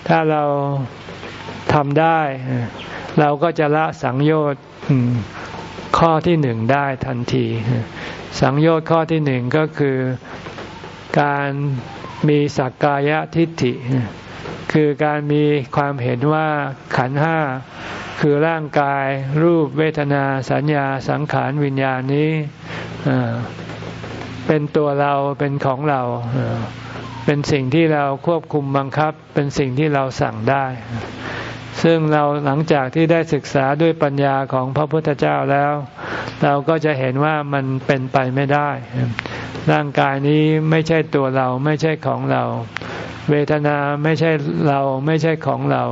A: ถ้าเรา ทำได้ เราก็จะละสังโยชน์ข้อที่หนึ่งได้ทันที สังโยชน์ข้อที่หนึ่งก็คือการมีสักกายทิฏฐิ คือการมีความเห็นว่าขันห้าคือร่างกายรูปเวทนาสัญญาสังขารวิญญาณนี้เป็นตัวเราเป็นของเรา เป็นสิ่งที่เราควบคุมบังคับ เป็นสิ่งที่เราสั่งได้ ซึ่งเราหลังจากที่ได้ศึกษาด้วยปัญญาของพระพุทธเจ้าแล้ว เราก็จะเห็นว่ามันเป็นไปไม่ได้ ร่างกายนี้ไม่ใช่ตัวเราไม่ใช่ของเรา เวทนาไม่ใช่เราไม่ใช่ของเรา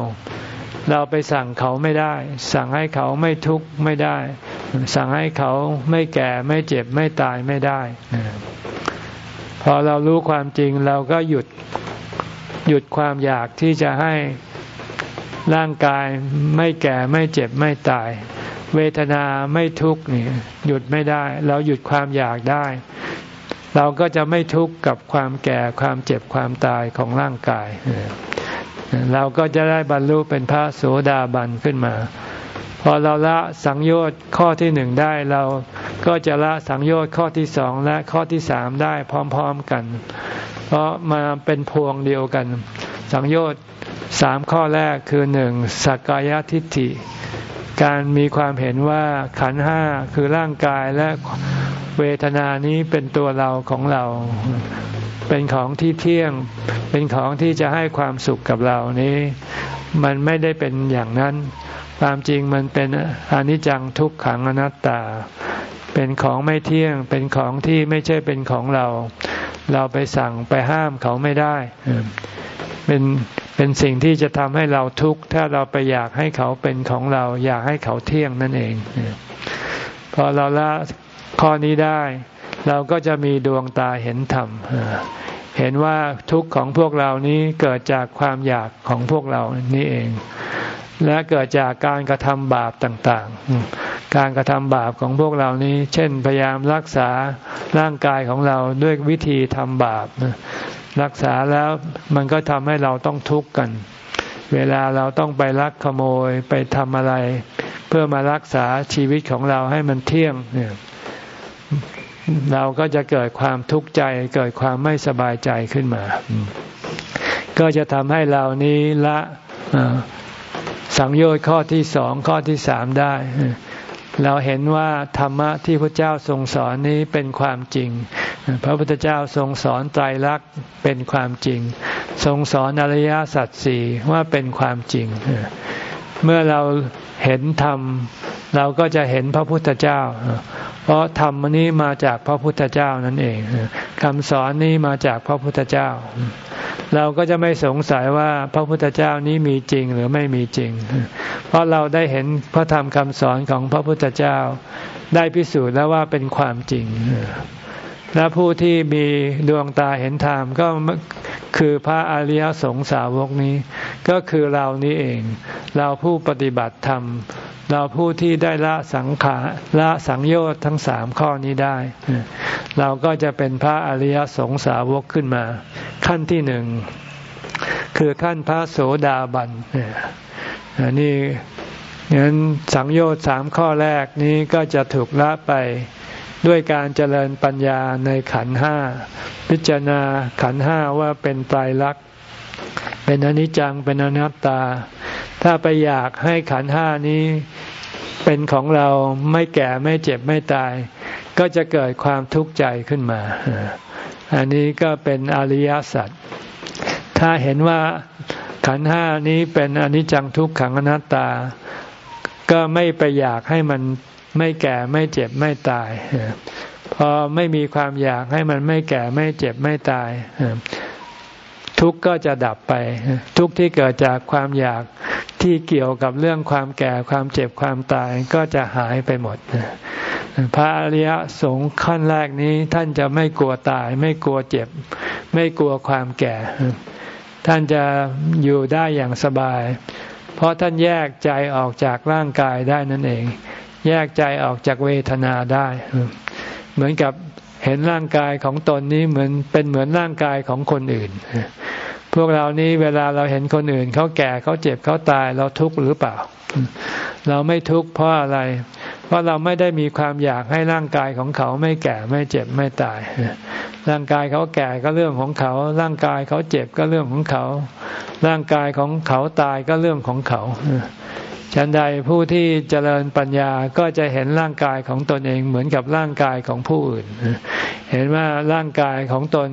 A: เราไปสั่งเขาไม่ได้ สั่งให้เขาไม่ทุกข์ไม่ได้ สั่งให้เขาไม่แก่ไม่เจ็บไม่ตายไม่ได้ พอเรารู้ความจริงเราก็หยุดหยุดความอยากที่จะให้ ร่างกายไม่แก่ไม่เจ็บไม่ตาย เวทนาไม่ทุกข์นี่หยุดไม่ได้ เราหยุดความอยากได้ เราก็จะไม่ทุกข์กับความแก่ความเจ็บความตายของร่างกาย เราก็จะได้บรรลุเป็นพระโสดาบันขึ้นมา พอเราละสังโยชน์ข้อที่หนึ่งได้เราก็จะละสังโยชน์ข้อที่สองและข้อที่สามได้พร้อม ๆกัน เพราะมาเป็นพวงเดียวกัน สังโยชน์ สามข้อแรกคือหนึ่งสักกายทิฏฐิ การมีความเห็นว่าขันห้าคือร่างกายและเวทนานี้เป็นตัวเราของเรา เป็นของที่เที่ยง เป็นของที่จะให้ความสุขกับเรานี้ มันไม่ได้เป็นอย่างนั้น ความจริงมันเป็นอนิจจังทุกขังอนัตตา เป็นของไม่เที่ยง เป็นของที่ไม่ใช่เป็นของเรา เราไปสั่งไปห้ามเขาไม่ได้ เป็นเป็นสิ่งที่จะทำให้เราทุกข์ถ้าเราไปอยากให้เขาเป็นของเรา อยากให้เขาเที่ยงนั่นเอง พอเราละข้อนี้ได้ เราก็จะมีดวงตาเห็นธรรมเห็นว่าทุกข์ของพวกเรานี้เกิดจากความอยากของพวกเรานี่เอง และเกิดจากการกระทำบาปต่างๆ การกระทำบาปของพวกเรานี้ เช่นพยายามรักษาร่างกายของเราด้วยวิธีทำบาป รักษาแล้วมันก็ทำให้เราต้องทุกข์กัน เวลาเราต้องไปลักขโมยไปทำอะไร เพื่อมารักษาชีวิตของเราให้มันเที่ยงเนี่ยเราก็จะเกิดความทุกข์ใจ เกิดความไม่สบายใจขึ้นมา ก็จะทำให้เรานี้ละสังโยชน์ข้อที่สองข้อที่สามได้ เราเห็นว่าธรรมะที่พระเจ้าทรงสอนนี้เป็นความจริง พระพุทธเจ้าทรงสอนไตรลักษณ์เป็นความจริง ทรงสอนอริยสัจสี่ว่าเป็นความจริง เมื่อเราเห็นธรรม เราก็จะเห็นพระพุทธเจ้า เพราะธรรมนี้มาจากพระพุทธเจ้านั่นเองคำสอนนี้มาจากพระพุทธเจ้า เราก็จะไม่สงสัยว่าพระพุทธเจ้านี้มีจริงหรือไม่มีจริง เพราะเราได้เห็นพระธรรมคำสอนของพระพุทธเจ้าได้พิสูจน์แล้วว่าเป็นความจริง และผู้ที่มีดวงตาเห็นธรรมก็คือพระอริยสงสาวกนี้ ก็คือเรานี้เอง เราผู้ปฏิบัติธรรม เราผู้ที่ได้ละสังขาละสังโยชน์ทั้งสามข้อนี้ได้ เราก็จะเป็นพระอริยสงสาวกขึ้นมา ขั้นที่หนึ่งคือขั้นพระโสดาบันนี่งั้นสังโยชน์สามข้อแรกนี้ก็จะถูกละไป ด้วยการเจริญปัญญาในขันห้า พิจารณาขันห้าว่าเป็นไตรลักษณ์เป็นอนิจจังเป็นอนัตตา ถ้าไปอยากให้ขันห้านี้เป็นของเราไม่แก่ไม่เจ็บไม่ตาย ก็จะเกิดความทุกข์ใจขึ้นมา อันนี้ก็เป็นอริยสัจถ้าเห็นว่าขันห้านี้เป็นอนิจจังทุกขังอนัตตา ก็ไม่ไปอยากให้มัน ไม่แก่ไม่เจ็บไม่ตายพอไม่มีความอยากให้มันไม่แก่ไม่เจ็บไม่ตาย ทุกข์ก็จะดับไป ทุกข์ที่เกิดจากความอยากที่เกี่ยวกับเรื่องความแก่ความเจ็บความตายก็จะหายไปหมดพระอริยสงฆ์ขั้นแรกนี้ท่านจะไม่กลัวตาย ไม่กลัวเจ็บ ไม่กลัวความแก่ ท่านจะอยู่ได้อย่างสบาย เพราะท่านแยกใจออกจากร่างกายได้นั่นเอง แยกใจออกจากเวทนาได้ เหมือนกับเห็นร่างกายของตนนี้เหมือนเป็นเหมือนร่างกายของคนอื่น พวกเรานี้เวลาเราเห็นคนอื่นเขาแก่เขาเจ็บเขาตายเราทุกข์หรือเปล่า เราไม่ทุกข์เพราะอะไร เพราะเราไม่ได้มีความอยากให้ร่างกายของเขาไม่แก่ไม่เจ็บไม่ตาย ร่างกายเขาแก่ก็เรื่องของเขา ร่างกายเขาเจ็บก็เรื่องของเขา ร่างกายของเขาตายก็เรื่องของเขา ฉันใดผู้ที่เจริญปัญญาก็จะเห็นร่างกายของตนเองเหมือนกับร่างกายของผู้อื่น เห็นว่าร่างกายของตน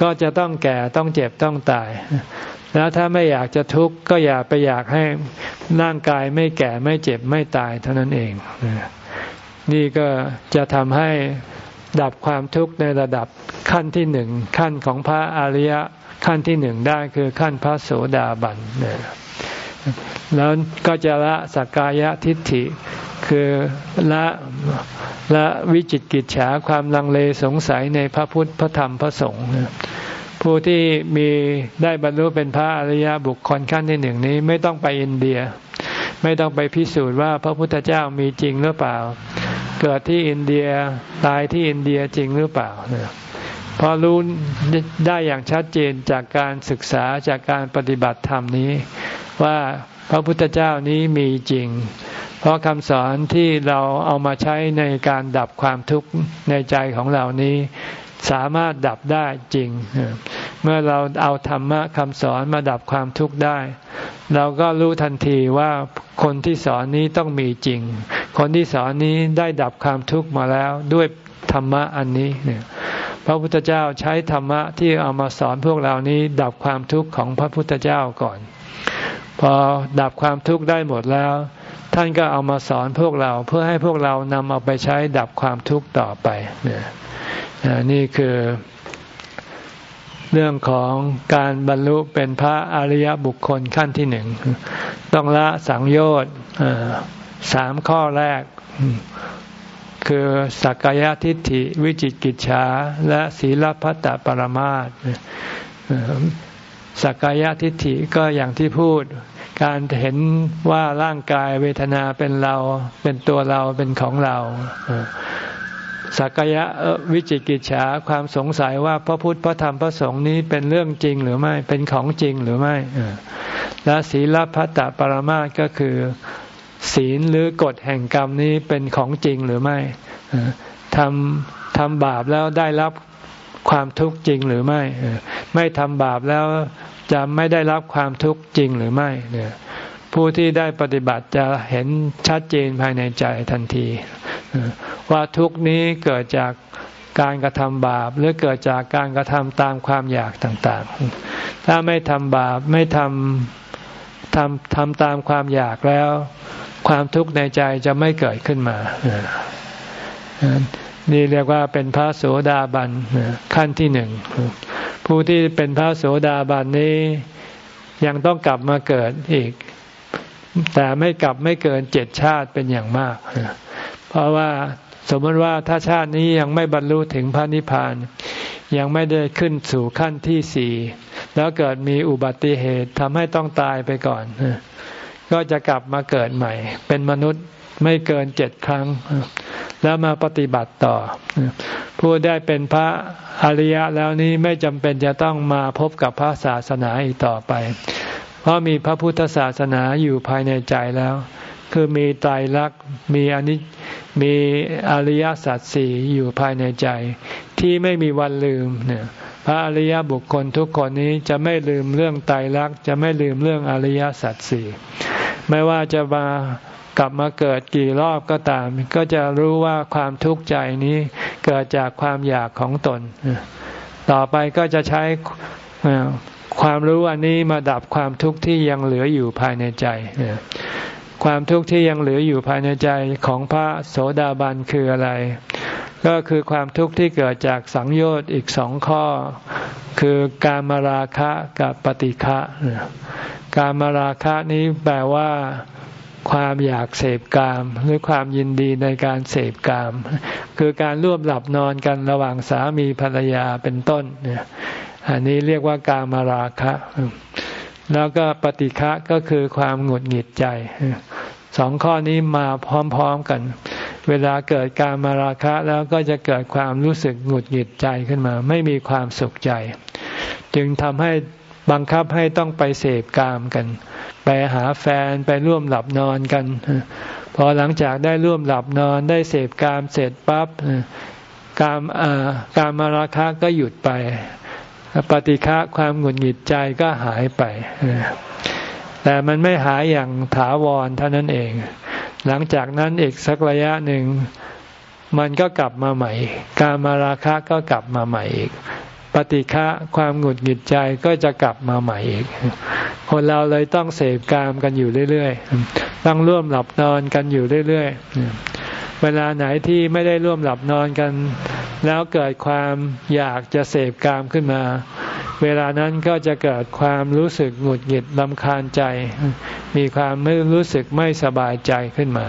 A: ก็จะต้องแก่ต้องเจ็บต้องตาย แล้วถ้าไม่อยากจะทุกข์ก็อย่าไปอยากให้ร่างกายไม่แก่ไม่เจ็บไม่ตายเท่านั้นเอง นี่ก็จะทำให้ดับความทุกข์ในระดับขั้นที่หนึ่งขั้นของพระอริยะขั้นที่หนึ่งได้คือขั้นพระโสดาบัน แล้วก็จะละสักกายทิฏฐิ คือละละวิจิตกิจฉาความลังเลสงสัยในพระพุทธพระธรรมพระสงฆ์ผู้ที่มีได้บรรลุเป็นพระอริยบุคคลขั้นที่หนึ่งนี้ไม่ต้องไปอินเดีย ไม่ต้องไปพิสูจน์ว่าพระพุทธเจ้ามีจริงหรือเปล่า เกิดที่อินเดียตายที่อินเดียจริงหรือเปล่าเพราะรู้ได้อย่างชัดเจนจากการศึกษาจากการปฏิบัติธรรมนี้ ว่าพระพุทธเจ้านี้มีจริง เพราะคำสอนที่เราเอามาใช้ในการดับความทุกข์ในใจของเรานี้สามารถดับได้จริง เมื่อเราเอาธรรมะคำสอนมาดับความทุกข์ได้ เราก็รู้ทันทีว่าคนที่สอนนี้ต้องมีจริง คนที่สอนนี้ได้ดับความทุกข์มาแล้วด้วยธรรมะอันนี้เนี่ยพระพุทธเจ้าใช้ธรรมะที่เอามาสอนพวกเรานี้ดับความทุกข์ของพระพุทธเจ้าก่อน พอดับความทุกข์ได้หมดแล้ว ท่านก็เอามาสอนพวกเราเพื่อให้พวกเรานำเอาไปใช้ดับความทุกข์ต่อไปนี่ยนี่คือเรื่องของการบรรลุเป็นพระอริยบุคคลขั้นที่หนึ่ง ต้องละสังโยชน์สามข้อแรก คือสักกายทิฏฐิวิจิกิจฉาและศีลพัตตปรมาต สักกายทิฏฐิก็อย่างที่พูด การเห็นว่าร่างกายเวทนาเป็นเรา เป็นตัวเราเป็นของเราสักกายวิจิกิจฉาความสงสัยว่าพระพุทธพระธรรมพระสงฆ์นี้เป็นเรื่องจริงหรือไม่เป็นของจริงหรือไม่และศีลพัตตปรมาตก็คือ ศีลหรือกฎแห่งกรรมนี้เป็นของจริงหรือไม่ทำทำบาปแล้วได้รับ ความทุกข์จริงหรือไม่ ไม่ทำบาปแล้วจะไม่ได้รับความทุกข์จริงหรือไม่เนี่ยผู้ที่ได้ปฏิบัติจะเห็นชัดเจนภายในใจทันที ว่าทุกนี้เกิดจากการกระทำบาปหรือเกิดจากการกระทำตามความอยากต่างๆ ถ้าไม่ทำบาปไม่ทำทำทำตามความอยากแล้ว ความทุกข์ในใจจะไม่เกิดขึ้นมา นี่เรียกว่าเป็นพระโสดาบันขั้นที่หนึ่งผู้ที่เป็นพระโสดาบันนี้ยังต้องกลับมาเกิดอีก แต่ไม่กลับไม่เกินเจ็ดชาติเป็นอย่างมาก เพราะว่าสมมติว่าถ้าชาตินี้ยังไม่บรรลุถึงพระนิพพาน ยังไม่ได้ขึ้นสู่ขั้นที่สี่แล้วเกิดมีอุบัติเหตุทำให้ต้องตายไปก่อน ก็จะกลับมาเกิดใหม่ เป็นมนุษย์ ไม่เกินเจ็ดครั้ง แล้วมาปฏิบัติต่อ ผู้ได้เป็นพระอริยะแล้วนี้ไม่จำเป็นจะต้องมาพบกับพระศาสนาอีกต่อไป เพราะมีพระพุทธศาสนาอยู่ภายในใจแล้ว คือมีไตรลักษณ์มีอนิจมีอริยสัจสี่อยู่ภายในใจ ที่ไม่มีวันลืมเนี่ยพระอริยบุคคลทุกคนนี้จะไม่ลืมเรื่องไตรลักษณ์จะไม่ลืมเรื่องอริยสัจสี่ไม่ว่าจะมา กลับมาเกิดกี่รอบก็ตาม ก็จะรู้ว่าความทุกข์ใจนี้เกิดจากความอยากของตน ต่อไปก็จะใช้ความรู้อันนี้มาดับความทุกข์ที่ยังเหลืออยู่ภายในใจ ความทุกข์ที่ยังเหลืออยู่ภายในใจของพระโสดาบันคืออะไร ก็คือความทุกข์ที่เกิดจากสังโยชน์อีกสองข้อ คือการมาราคะกับปฏิฆะการมาราคะนี้แปลว่า ความอยากเสพกาม หรือความยินดีในการเสพกาม คือการร่วมหลับนอนกันระหว่างสามีภรรยาเป็นต้นอันนี้เรียกว่ากามาราคะ แล้วก็ปฏิฆะก็คือความหงุดหงิดใจสองข้อนี้มาพร้อมๆกัน เวลาเกิดการมาราคะแล้วก็จะเกิดความรู้สึกหงุดหงิดใจขึ้นมา ไม่มีความสุขใจ จึงทำให้ บังคับให้ต้องไปเสพกามกัน ไปหาแฟนไปร่วมหลับนอนกัน พอหลังจากได้ร่วมหลับนอนได้เสพกามเสร็จปั๊บกามกามมาราคะก็หยุดไป ปฏิฆะความหงุดหงิดใจก็หายไป แต่มันไม่หายอย่างถาวรเท่านั้นเอง หลังจากนั้นอีกสักระยะหนึ่งมันก็กลับมาใหม่ การมาราคะก็กลับมาใหม่อีก ปฏิฆะความหงุดหงิดใจก็จะกลับมาใหม่อีก คนเราเลยต้องเสพกามกันอยู่เรื่อยๆต้องร่วมหลับนอนกันอยู่เรื่อยๆเวลาไหนที่ไม่ได้ร่วมหลับนอนกัน แล้วเกิดความอยากจะเสพกามขึ้นมา เวลานั้นก็จะเกิดความรู้สึกหงุดหงิดลำคาญใจ มีความไม่รู้สึกไม่สบายใจขึ้นมา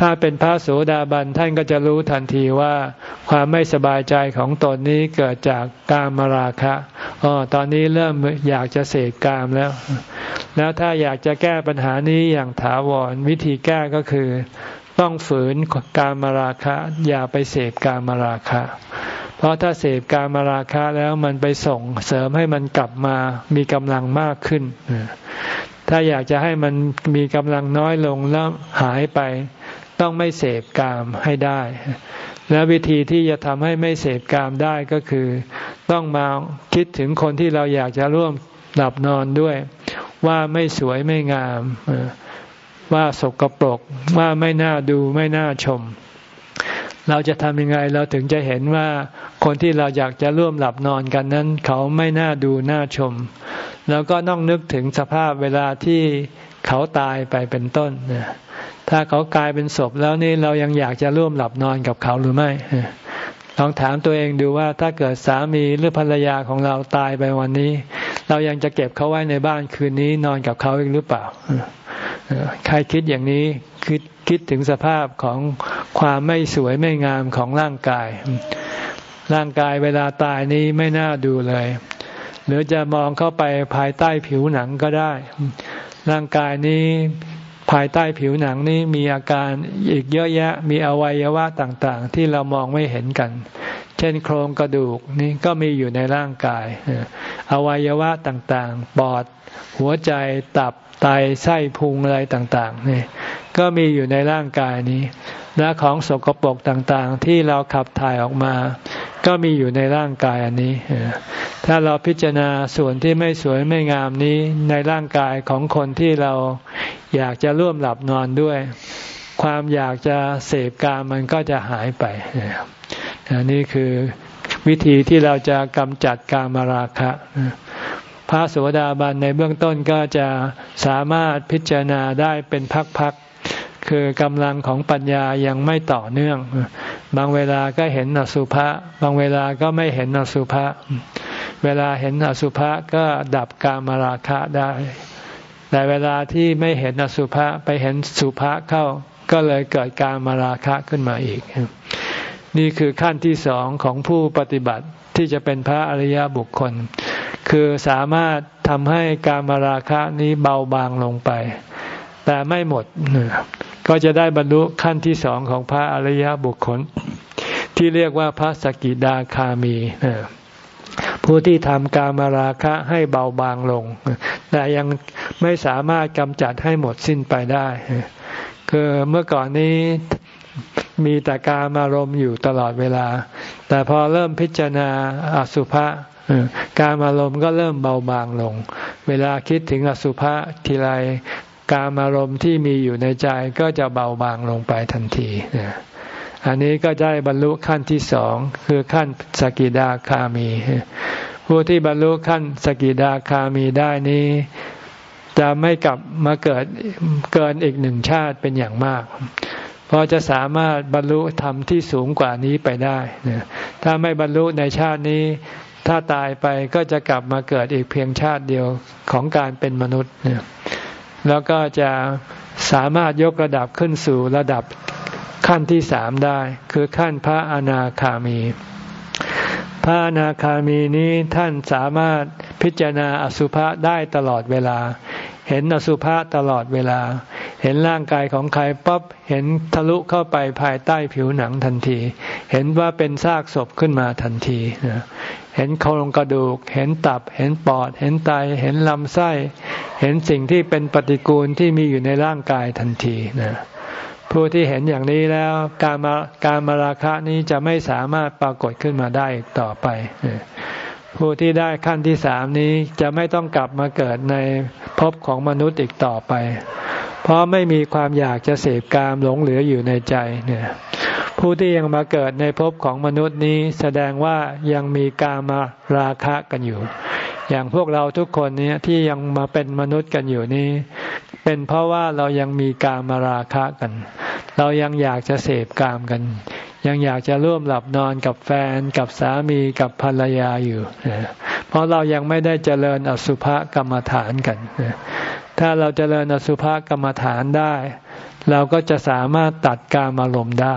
A: ถ้าเป็นพระโสดาบันท่านก็จะรู้ทันทีว่า ความไม่สบายใจของตนนี้เกิดจากกามราคะอ๋อตอนนี้เริ่มอยากจะเสกกามแล้ว แล้วถ้าอยากจะแก้ปัญหานี้อย่างถาวรวิธีแก้ก็คือ ต้องฝืนกามราคะ อย่าไปเสพกามราคะ เพราะถ้าเสพกามราคะแล้วมันไปส่งเสริมให้มันกลับมามีกำลังมากขึ้นถ้าอยากจะให้มันมีกำลังน้อยลงแล้วหายไป ต้องไม่เสพกามให้ได้ และวิธีที่จะทำให้ไม่เสพกามได้ก็คือ ต้องมาคิดถึงคนที่เราอยากจะร่วมหลับนอนด้วย ว่าไม่สวยไม่งาม ว่าสกปรกว่าไม่น่าดูไม่น่าชม เราจะทำยังไงเราถึงจะเห็นว่าคนที่เราอยากจะร่วมหลับนอนกันนั้น เขาไม่น่าดูน่าชม แล้วก็ต้องนึกถึงสภาพเวลาที่เขาตายไปเป็นต้นน ถ้าเขากลายเป็นศพแล้วนี่เรายังอยากจะร่วมหลับนอนกับเขาหรือไม่ลองถามตัวเองดูว่าถ้าเกิดสามีหรือภรรยาของเราตายไปวันนี้ เรายังจะเก็บเขาไว้ในบ้านคืนนี้นอนกับเขาอีกหรือเปล่าใครคิดอย่างนี้คิดคิดถึงสภาพของความไม่สวยไม่งามของร่างกาย ร่างกายเวลาตายนี้ไม่น่าดูเลย หรือจะมองเข้าไปภายใต้ผิวหนังก็ได้ ร่างกายนี้ ภายใต้ผิวหนังนี้มีอาการอีกเยอะแยะ มีอวัยวะต่างๆ ที่เรามองไม่เห็นกัน เช่นโครงกระดูกนี่ก็มีอยู่ในร่างกาย อวัยวะต่างๆ ปอด หัวใจ ตับ ไต ไส้พุงอะไรต่างๆนี่ก็มีอยู่ในร่างกายนี้ และของสกปรกต่างๆ ที่เราขับถ่ายออกมา ก็มีอยู่ในร่างกายอันนี้ ถ้าเราพิจารณาส่วนที่ไม่สวยไม่งามนี้ในร่างกายของคนที่เราอยากจะร่วมหลับนอนด้วย ความอยากจะเสพกามมันก็จะหายไปนี่คือวิธีที่เราจะกำจัดกามราคะ พระสวสดาบันในเบื้องต้นก็จะสามารถพิจารณาได้เป็นพักๆ คือกำลังของปัญญายังไม่ต่อเนื่อง บางเวลาก็เห็นอสุภะบางเวลาก็ไม่เห็นอสุภะเวลาเห็นอสุภะก็ดับกามราคะได้ แต่เวลาที่ไม่เห็นอสุภะไปเห็นสุภะเข้าก็เลยเกิดการมาราคะขึ้นมาอีก นี่คือขั้นที่สองของผู้ปฏิบัติที่จะเป็นพระอริยบุคคล คือสามารถทำให้การมาราคะนี้เบาบางลงไป แต่ไม่หมด ก็จะได้บรรลุขั้นที่สองของพระอริยบุคคล ที่เรียกว่าพระสกิดาคามีผู้ที่ทำการมราคะให้เบาบางลง แต่ยังไม่สามารถกำจัดให้หมดสิ้นไปได้ คือเมื่อก่อนนี้มีแต่การมารมอยู่ตลอดเวลา แต่พอเริ่มพิจารณาอสุภะการมารมณ์ก็เริ่มเบาบางลง เวลาคิดถึงอสุภะทีไร การมารมณ์ที่มีอยู่ในใจก็จะเบาบางลงไปทันทีอันนี้ก็ได้บรรลุขั้นที่สองคือขั้นสกิดาคามี ผู้ที่บรรลุขั้นสกิดาคามีได้นี้ จะไม่กลับมาเกิดเกินอีกหนึ่งชาติเป็นอย่างมากเพราะจะสามารถบรรลุธรรมที่สูงกว่านี้ไปได้ ถ้าไม่บรรลุในชาตินี้ ถ้าตายไปก็จะกลับมาเกิดอีกเพียงชาติเดียวของการเป็นมนุษย์ แล้วก็จะสามารถยกระดับขึ้นสู่ระดับขั้นที่สามได้ คือขั้นพระอนาคามี พระอนาคามีนี้ท่านสามารถพิจารณาอสุภะได้ตลอดเวลา เห็นอสุภะตลอดเวลา เห็นร่างกายของใครปั๊บเห็นทะลุเข้าไปภายใต้ผิวหนังทันที เห็นว่าเป็นซากศพขึ้นมาทันที เห็นโครงกระดูก เห็นตับ เห็นปอด เห็นไต เห็นลำไส้ เห็นสิ่งที่เป็นปฏิกูลที่มีอยู่ในร่างกายทันทีนะผู้ที่เห็นอย่างนี้แล้วการมาการมาราคะนี้จะไม่สามารถปรากฏขึ้นมาได้อีกต่อไป ผู้ที่ได้ขั้นที่สามนี้จะไม่ต้องกลับมาเกิดในภพของมนุษย์อีกต่อไป เพราะไม่มีความอยากจะเสพกามหลงเหลืออยู่ในใจเนี่ย ผู้ที่ยังมาเกิดในภพของมนุษย์นี้แสดงว่ายังมีกามาราคะกันอยู่ อย่างพวกเราทุกคนนี้ที่ยังมาเป็นมนุษย์กันอยู่นี้ เป็นเพราะว่าเรายังมีกามราคะกัน เรายังอยากจะเสพกามกัน ยังอยากจะร่วมหลับนอนกับแฟนกับสามีกับภรรยาอยู่ เพราะเรายังไม่ได้เจริญอสุภกรรมฐานกัน ถ้าเราเจริญอสุภกรรมฐานได้ เราก็จะสามารถตัดกามอารมณ์ได้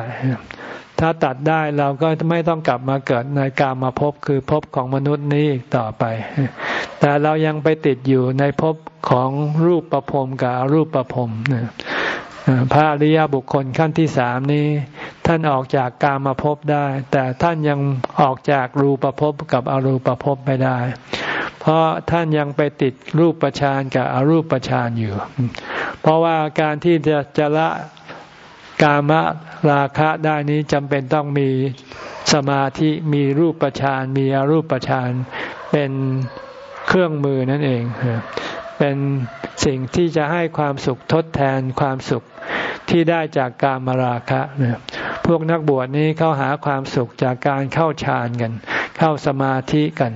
A: ถ้าตัดได้เราก็ไม่ต้องกลับมาเกิดในกามาภพคือภพของมนุษย์นี้อีกต่อไป แต่เรายังไปติดอยู่ในภพของรูปประพรมกับรูปประพรม พระอริยบุคคลขั้นที่สามนี้ ท่านออกจากกามาภพได้ แต่ท่านยังออกจากรูปภพกับอรูปภพไม่ได้ เพราะท่านยังไปติดรูปประชานกับอรูปประชานอยู่ เพราะว่าการที่จะจะละกามราคะได้นี้จำเป็นต้องมีสมาธิมีรูปประชานมีอรูปประชานเป็นเครื่องมือนั่นเอง เป็นสิ่งที่จะให้ความสุขทดแทนความสุขที่ได้จากการมาราคะพวกนักบวชนี้เข้าหาความสุขจากการเข้าฌานกัน เข้าสมาธิกัน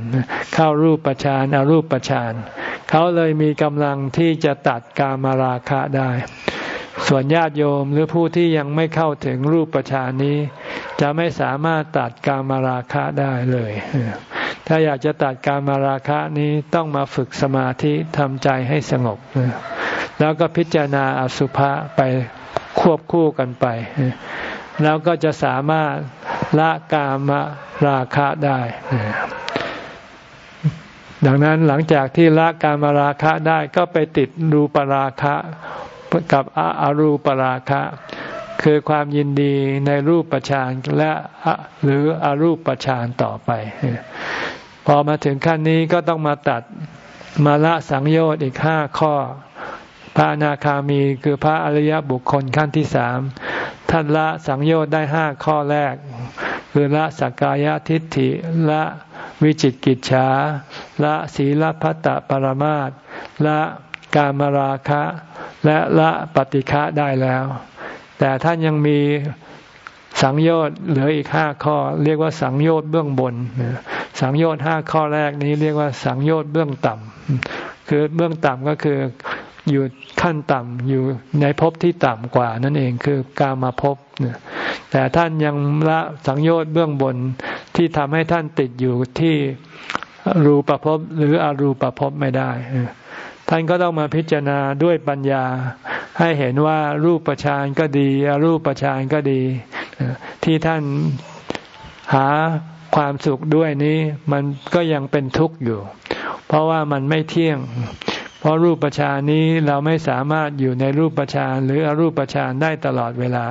A: เข้ารูปประชานอรูปประชานเขาเลยมีกำลังที่จะตัดการมาราคะได้ ส่วนญาติโยมหรือผู้ที่ยังไม่เข้าถึงรูปประชานนี้ จะไม่สามารถตัดการมาราคะได้เลย ถ้าอยากจะตัดการมาราคะนี้ต้องมาฝึกสมาธิทำใจให้สงบ แล้วก็พิจารณาอสุภะไปควบคู่กันไป แล้วก็จะสามารถละกามราคะได้ดังนั้นหลังจากที่ละกามราคะได้ก็ไปติดรูปราคะกับอารูปราคะ คือความยินดีในรูปฌานและหรืออรูปฌานต่อไป พอมาถึงขั้นนี้ก็ต้องมาตัดมาละสังโยชน์อีกห้าข้อ พระนาคามีคือพระอริยบุคคลขั้นที่สามท่านละสังโยชน์ได้ห้าข้อแรก คือละสักกายทิฏฐิละวิจิตกิจฉาละศีลพัตตปรมาตละกามราคะ และละปฏิฆะได้แล้ว แต่ท่านยังมีสังโยชน์เหลืออีกห้าข้อ เรียกว่าสังโยชน์เบื้องบน สังโยชน์ห้าข้อแรกนี้เรียกว่าสังโยชน์เบื้องต่ำคือเบื้องต่ำก็คืออยู่ขั้นต่ำอยู่ในภพที่ต่ำกว่า นั่นเองคือกามาภพแต่ท่านยังละสังโยชน์เบื้องบนที่ทำให้ท่านติดอยู่ที่รูปภพหรืออรูปภพไม่ได้ ท่านก็ต้องมาพิจารณาด้วยปัญญา ให้เห็นว่ารูปฌานก็ดีอรูปฌานก็ดี ที่ท่านหาความสุขด้วยนี้มันก็ยังเป็นทุกข์อยู่ เพราะว่ามันไม่เที่ยง เพราะรูปฌานนี้เราไม่สามารถอยู่ในรูปฌานหรืออรูปฌานได้ตลอดเวลา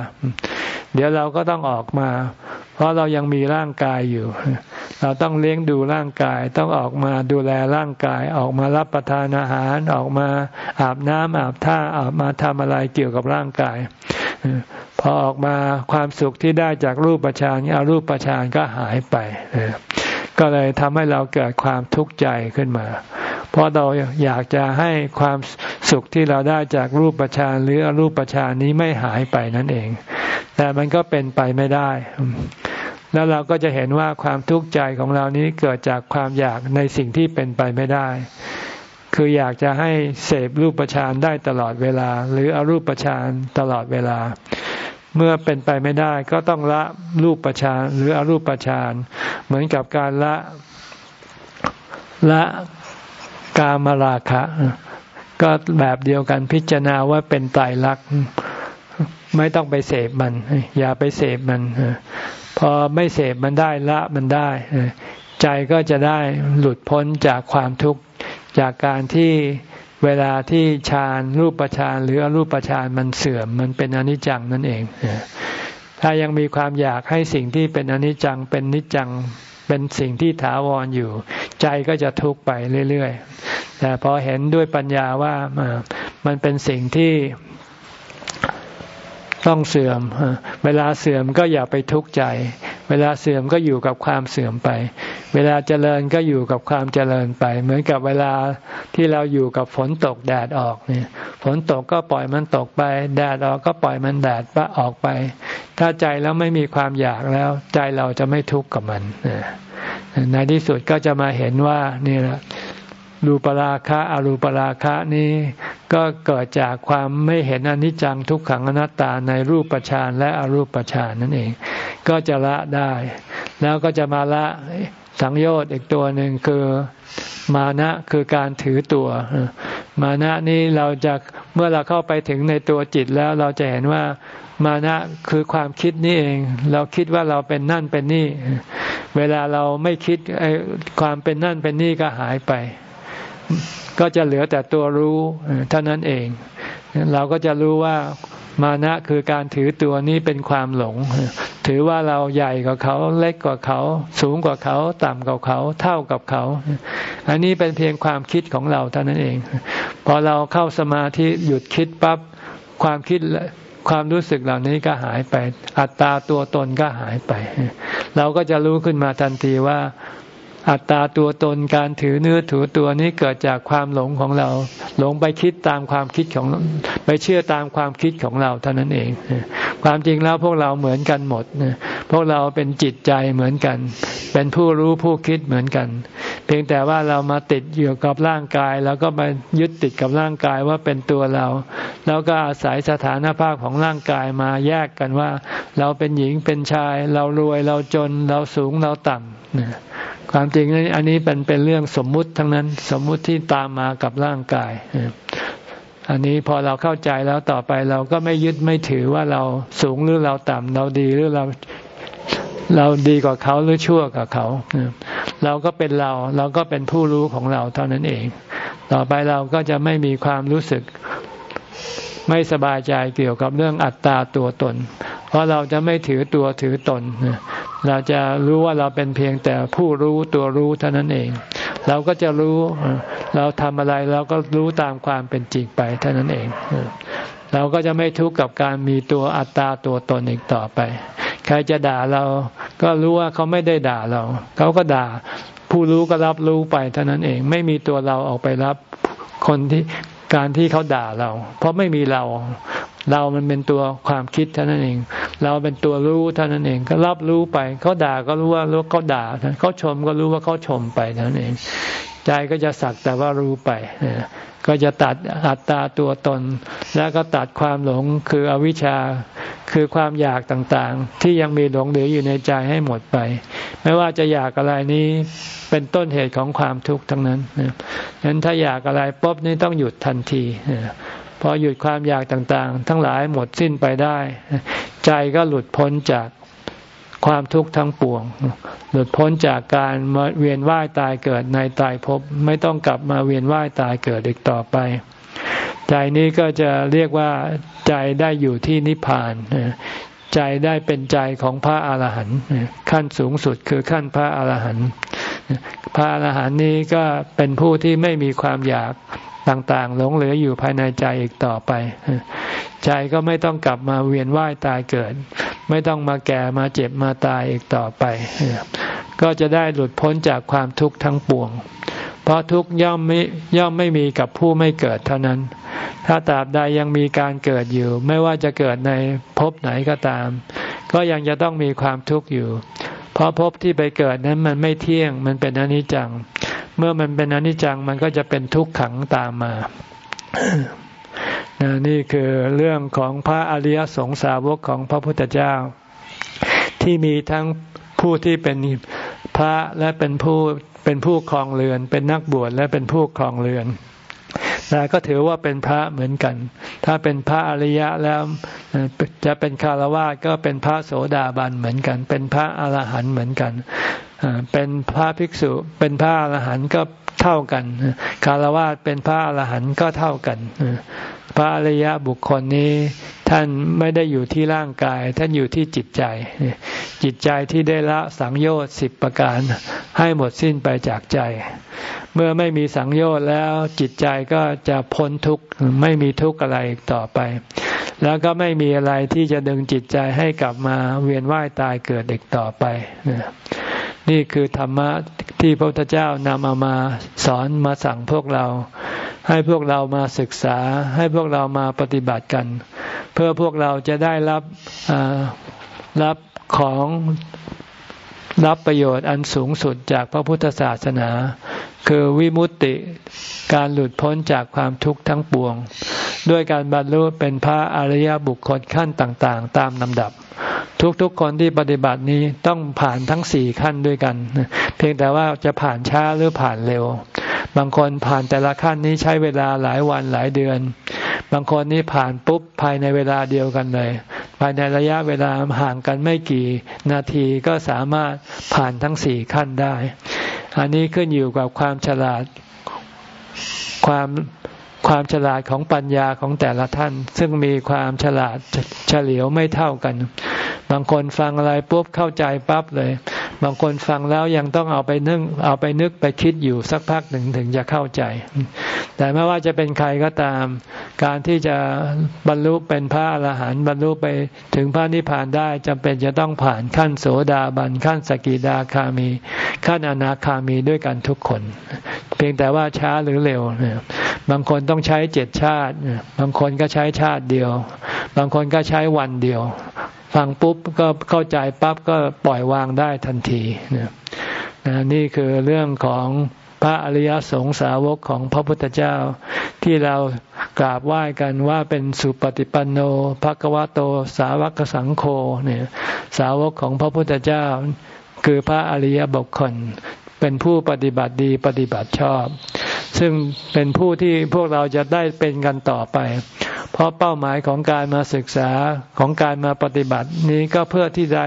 A: เดี๋ยวเราก็ต้องออกมา เพราะเรายังมีร่างกายอยู่ เราต้องเลี้ยงดูร่างกาย ต้องออกมาดูแลร่างกาย ออกมารับประทานอาหาร ออกมาอาบน้ำอาบท่าออกมาทำอะไรเกี่ยวกับร่างกาย พอออกมาความสุขที่ได้จากรูปฌานอารูปฌานก็หายไป ก็เลยทำให้เราเกิดความทุกข์ใจขึ้นมา เพราะเราอยากจะให้ความสุขที่เราได้จากรูปฌานหรืออรูปฌานนี้ไม่หายไปนั่นเอง แต่มันก็เป็นไปไม่ได้ แล้วเราก็จะเห็นว่าความทุกข์ใจของเรานี้เกิดจากความอยากในสิ่งที่เป็นไปไม่ได้ คืออยากจะให้เสพรูปฌานได้ตลอดเวลา หรืออรูปฌานตลอดเวลา เมื่อเป็นไปไม่ได้ก็ต้องละรูปฌานหรืออรูปฌานเหมือนกับการละละกามราคะ ก็แบบเดียวกันพิจารณาว่าเป็นไตรลักษณ์ไม่ต้องไปเสพมัน อย่าไปเสพมัน พอไม่เสพมันได้ละมันได้ ใจก็จะได้หลุดพ้นจากความทุกข์จากการที่ เวลาที่ฌานรูปฌานหรืออรูปฌานมันเสื่อมมันเป็นอนิจจังนั่นเองถ้ายังมีความอยากให้สิ่งที่เป็นอนิจจังเป็นนิจจังเป็นสิ่งที่ถาวรอยู่ ใจก็จะทุกข์ไปเรื่อยๆแต่พอเห็นด้วยปัญญาว่ามันเป็นสิ่งที่ต้องเสื่อม เวลาเสื่อมก็อย่าไปทุกข์ใจ เวลาเสื่อมก็อยู่กับความเสื่อมไป เวลาเจริญก็อยู่กับความเจริญไป เหมือนกับเวลาที่เราอยู่กับฝนตกแดดออกเนี่ย ฝนตกก็ปล่อยมันตกไป แดดออกก็ปล่อยมันแดดปะออกไป ถ้าใจแล้วไม่มีความอยากแล้ว ใจเราจะไม่ทุกข์กับมันในที่สุดก็จะมาเห็นว่านี่แหละรูปราคะอรูปราคะนี้ก็เกิดจากความไม่เห็นอนิจจังทุกขังอนัตตาในรูปฌานและอรูปฌานนั่นเอง ก็จะละได้ แล้วก็จะมาละ สังโยชน์อีกตัวหนึ่งคือมานะคือการถือตัว มานะนี้เราจะเมื่อเราเข้าไปถึงในตัวจิตแล้วเราจะเห็นว่ามานะคือความคิดนี่เอง เราคิดว่าเราเป็นนั่นเป็นนี่ เวลาเราไม่คิดความเป็นนั่นเป็นนี่ก็หายไป ก็จะเหลือแต่ตัวรู้เท่านั้นเอง เราก็จะรู้ว่า มานะคือการถือตัวนี้เป็นความหลง ถือว่าเราใหญ่กว่าเขาเล็กกว่าเขา สูงกว่าเขาต่ำกว่าเขาเท่ากับเขา อันนี้เป็นเพียงความคิดของเราเท่านั้นเอง พอเราเข้าสมาธิหยุดคิดปั๊บความคิดความรู้สึกเหล่านี้ก็หายไป อัตตาตัวตนก็หายไป เราก็จะรู้ขึ้นมาทันทีว่า อัตตาตัวตนการถือเนื้อถือตัวนี้เกิดจากความหลงของเรา หลงไปคิดตามความคิดของไปเชื่อตามความคิดของเราเท่านั้นเอง ความจริงแล้วพวกเราเหมือนกันหมดพวกเราเป็นจิตใจเหมือนกัน เป็นผู้รู้ผู้คิดเหมือนกัน เพียงแต่ว่าเรามาติดอยู่กับร่างกาย แล้วก็มายึดติดกับร่างกายว่าเป็นตัวเรา แล้วก็อาศัยสถานภาพของร่างกายมาแยกกันว่า เราเป็นหญิงเป็นชาย เรารวยเราจนเราสูงเราต่ำ ความจริงอันนี้เป็นเป็นเรื่องสมมุติทั้งนั้น สมมุติที่ตามมากับร่างกาย อันนี้พอเราเข้าใจแล้วต่อไปเราก็ไม่ยึดไม่ถือว่าเราสูงหรือเราต่ำเราดีหรือเราเราดีกว่าเขาหรือชั่วกว่าเขา เราก็เป็นเราเราก็เป็นผู้รู้ของเราเท่านั้นเอง ต่อไปเราก็จะไม่มีความรู้สึกไม่สบายใจเกี่ยวกับเรื่องอัตตาตัวตน เพราะเราจะไม่ถือตัวถือตน เราจะรู้ว่าเราเป็นเพียงแต่ผู้รู้ตัวรู้เท่านั้นเอง เราก็จะรู้เราทำอะไรเราก็รู้ตามความเป็นจริงไปเท่านั้นเอง เราก็จะไม่ทุกข์กับการมีตัวอัตตาตัวตนอีกต่อไป ใครจะด่าเราก็รู้ว่าเขาไม่ได้ด่าเรา เขาก็ด่า ผู้รู้ก็รับรู้ไปเท่านั้นเอง ไม่มีตัวเราออกไปรับคนที่การที่เขาด่าเรา เพราะไม่มีเรา เรามันเป็นตัวความคิดเท่านั้นเอง เราเป็นตัวรู้เท่านั้นเอง ก็รับรู้ไป เขาด่าก็รู้ว่ารู้เขาด่าเขาชมก็รู้ว่าเขาชมไปเท่านั้นเอง ใจก็จะสักแต่ว่ารู้ไป ก็จะตัดอัตตาตัวตน แล้วก็ตัดความหลงคืออวิชชาคือความอยากต่างๆ ที่ยังมีหลงเหลืออยู่ในใจให้หมดไป ไม่ว่าจะอยากอะไรนี้เป็นต้นเหตุของความทุกข์ทั้งนั้นฉะนั้นถ้าอยากอะไรปุ๊บนี่ต้องหยุดทันที พอหยุดความอยากต่างๆ ทั้งหลายหมดสิ้นไปได้ ใจก็หลุดพ้นจากความทุกข์ทั้งปวง หลุดพ้นจากการมาเวียนว่ายตายเกิดในตายภพไม่ต้องกลับมาเวียนว่ายตายเกิดอีกต่อไป ใจนี้ก็จะเรียกว่าใจได้อยู่ที่นิพพานใจได้เป็นใจของพระอาหารหันต์ขั้นสูงสุดคือขั้นพระอาหารหันต์พระอาหารหันต์นี้ก็เป็นผู้ที่ไม่มีความอยาก ต่างๆ หลงเหลืออยู่ภายในใจอีกต่อไป ใจก็ไม่ต้องกลับมาเวียนว่ายตายเกิด ไม่ต้องมาแก่มาเจ็บมาตายอีกต่อไป ก็จะได้หลุดพ้นจากความทุกข์ทั้งปวง เพราะทุกย่อมไม่ย่อมไม่มีกับผู้ไม่เกิดเท่านั้น ถ้าตราบใดยังมีการเกิดอยู่ ไม่ว่าจะเกิดในภพไหนก็ตาม ก็ยังจะต้องมีความทุกข์อยู่ เพราะภพที่ไปเกิดนั้นมันไม่เที่ยงมันเป็นอนิจจัง เมื่อมันเป็นอนิจจังมันก็จะเป็นทุกขังตามมานี่คือเรื่องของพระอริยสงสาวกของพระพุทธเจ้า ที่มีทั้งผู้ที่เป็นพระและเป็นผู้เป็นผู้ครองเรือน เป็นนักบวชและเป็นผู้ครองเรือนแต่ก็ถือว่าเป็นพระเหมือนกัน ถ้าเป็นพระอริยะแล้วจะเป็นคารวะก็เป็นพระโสดาบันเหมือนกัน เป็นพระอรหันต์เหมือนกัน เป็นพระภิกษุเป็นพระอรหันต์ก็เท่ากันคารวะเป็นพระอรหันต์ก็เท่ากัน พระอริยะบุคคลนี้ท่านไม่ได้อยู่ที่ร่างกาย ท่านอยู่ที่จิตใจ จิตใจที่ได้ละสังโยชน์สิบประการให้หมดสิ้นไปจากใจ เมื่อไม่มีสังโยชน์แล้วจิตใจก็จะพ้นทุกข์ไม่มีทุกข์อะไรอีกต่อไป แล้วก็ไม่มีอะไรที่จะดึงจิตใจให้กลับมาเวียนว่ายตายเกิดอีกต่อไป นี่คือธรรมะที่พระพุทธเจ้านำเอามาสอนมาสั่งพวกเรา ให้พวกเรามาศึกษา ให้พวกเรามาปฏิบัติกัน เพื่อพวกเราจะได้รับรับของ รับประโยชน์อันสูงสุดจากพระพุทธศาสนา คือวิมุตติการหลุดพ้นจากความทุกข์ทั้งปวง ด้วยการบรรลุเป็นพระอริยบุคคลขั้นต่างๆ ตามลำดับ ทุกๆคนที่ปฏิบัตินี้ต้องผ่านทั้งสี่ขั้นด้วยกัน เพียงแต่ว่าจะผ่านช้าหรือผ่านเร็ว บางคนผ่านแต่ละขั้นนี้ใช้เวลาหลายวันหลายเดือน บางคนนี้ผ่านปุ๊บภายในเวลาเดียวกันเลย ภายในระยะเวลาห่างกันไม่กี่นาทีก็สามารถผ่านทั้งสี่ขั้นได้ อันนี้ขึ้นอยู่กับความฉลาดความความฉลาดของปัญญาของแต่ละท่าน ซึ่งมีความฉลาดเฉลียวไม่เท่ากัน บางคนฟังอะไรปุ๊บเข้าใจปั๊บเลย บางคนฟังแล้วยังต้องเอาไปนึกเอาไปนึกไปคิดอยู่สักพักหนึ่งถึงจะเข้าใจ แต่ไม่ว่าจะเป็นใครก็ตาม การที่จะบรรลุเป็นพระอรหันต์บรรลุไปถึงพระนิพพานได้จำเป็นจะต้องผ่านขั้นโสดาบันขั้นสกิดาคามี ขั้นอนาคามีด้วยกันทุกคน เพียงแต่ว่าช้าหรือเร็ว บางคนต้องใช้เจ็ดชาติ บางคนก็ใช้ชาติเดียว บางคนก็ใช้วันเดียว ฟังปุ๊บก็เข้าใจปั๊บก็ปล่อยวางได้ทันทีนี่คือเรื่องของพระอริยสงสาวกของพระพุทธเจ้า ที่เรากราบไหว้กันว่าเป็นสุปฏิปันโนภควโตสาวกสังโฆเนี่ยสาวกของพระพุทธเจ้า คือพระอริยบุคคล เป็นผู้ปฏิบัติดีปฏิบัติชอบ ซึ่งเป็นผู้ที่พวกเราจะได้เป็นกันต่อไป เพราะเป้าหมายของการมาศึกษาของการมาปฏิบัตินี้ก็เพื่อที่ได้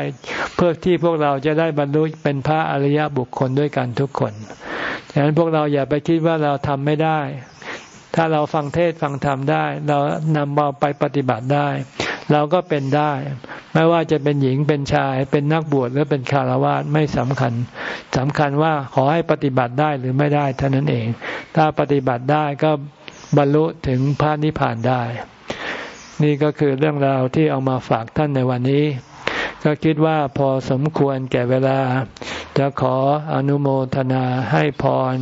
A: เพื่อที่พวกเราจะได้บรรลุเป็นพระอริยบุคคลด้วยกันทุกคนฉะนั้นพวกเราอย่าไปคิดว่าเราทำไม่ได้ ถ้าเราฟังเทศฟังธรรมได้ เรานำมาไปปฏิบัติได้ เราก็เป็นได้ ไม่ว่าจะเป็นหญิงเป็นชาย เป็นนักบวชหรือเป็นคารวะไม่สำคัญสำคัญว่าขอให้ปฏิบัติได้หรือไม่ได้เท่านั้นเอง ถ้าปฏิบัติได้ก็บรรลุถึงพระนิพพานได้ นี่ก็คือเรื่องราวที่เอามาฝากท่านในวันนี้ ก็คิดว่าพอสมควรแก่เวลา จะขออนุโมทนาให้พร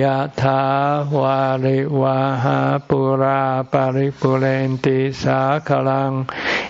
A: ยะถาวาริวาหาปุราปาริปุเรนติสาขลัง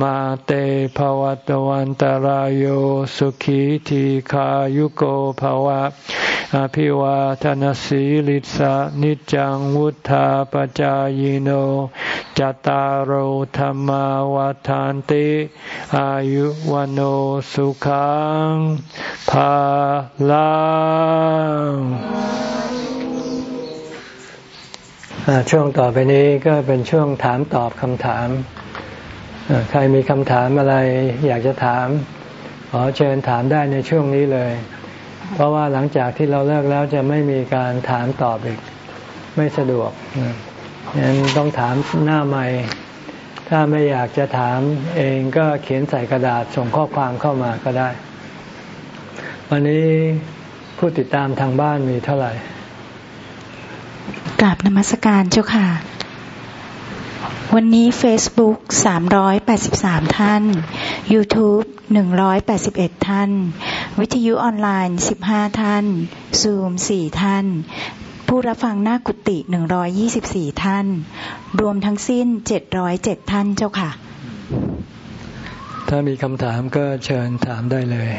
A: มาเตภวัตวันตารโยสุขีทีขายุโกภวะ อภิวาทนสีลิสานิจังวุธาปจายโน จตารโหธรรมวาทานติ อายุวันโอสุขังภาลังช่วงต่อไปนี้ก็เป็นช่วงถามตอบคำถาม ใครมีคำถามอะไรอยากจะถามขอเชิญถามได้ในช่วงนี้เลย เพราะว่าหลังจากที่เราเลิกแล้วจะไม่มีการถามตอบอีก ไม่สะดวกงั้นต้องถามหน้าใหม่ ถ้าไม่อยากจะถามเองก็เขียนใส่กระดาษส่งข้อความเข้ามาก็ได้ วันนี้ผู้ติดตามทางบ้านมีเท่าไหร่
B: กราบนมัสการเจ้าค่ะ วันนี้ Facebook 383 ท่าน YouTube 181 ท่าน วิทยุออนไลน์ 15 ท่าน Zoom 4 ท่าน ผู้รับฟังหน้ากุฏิ124 ท่าน รวมทั้งสิ้น 707 ท่านเจ้าค่ะ
A: ถ้ามีคำถามก็เชิญถามได้เลย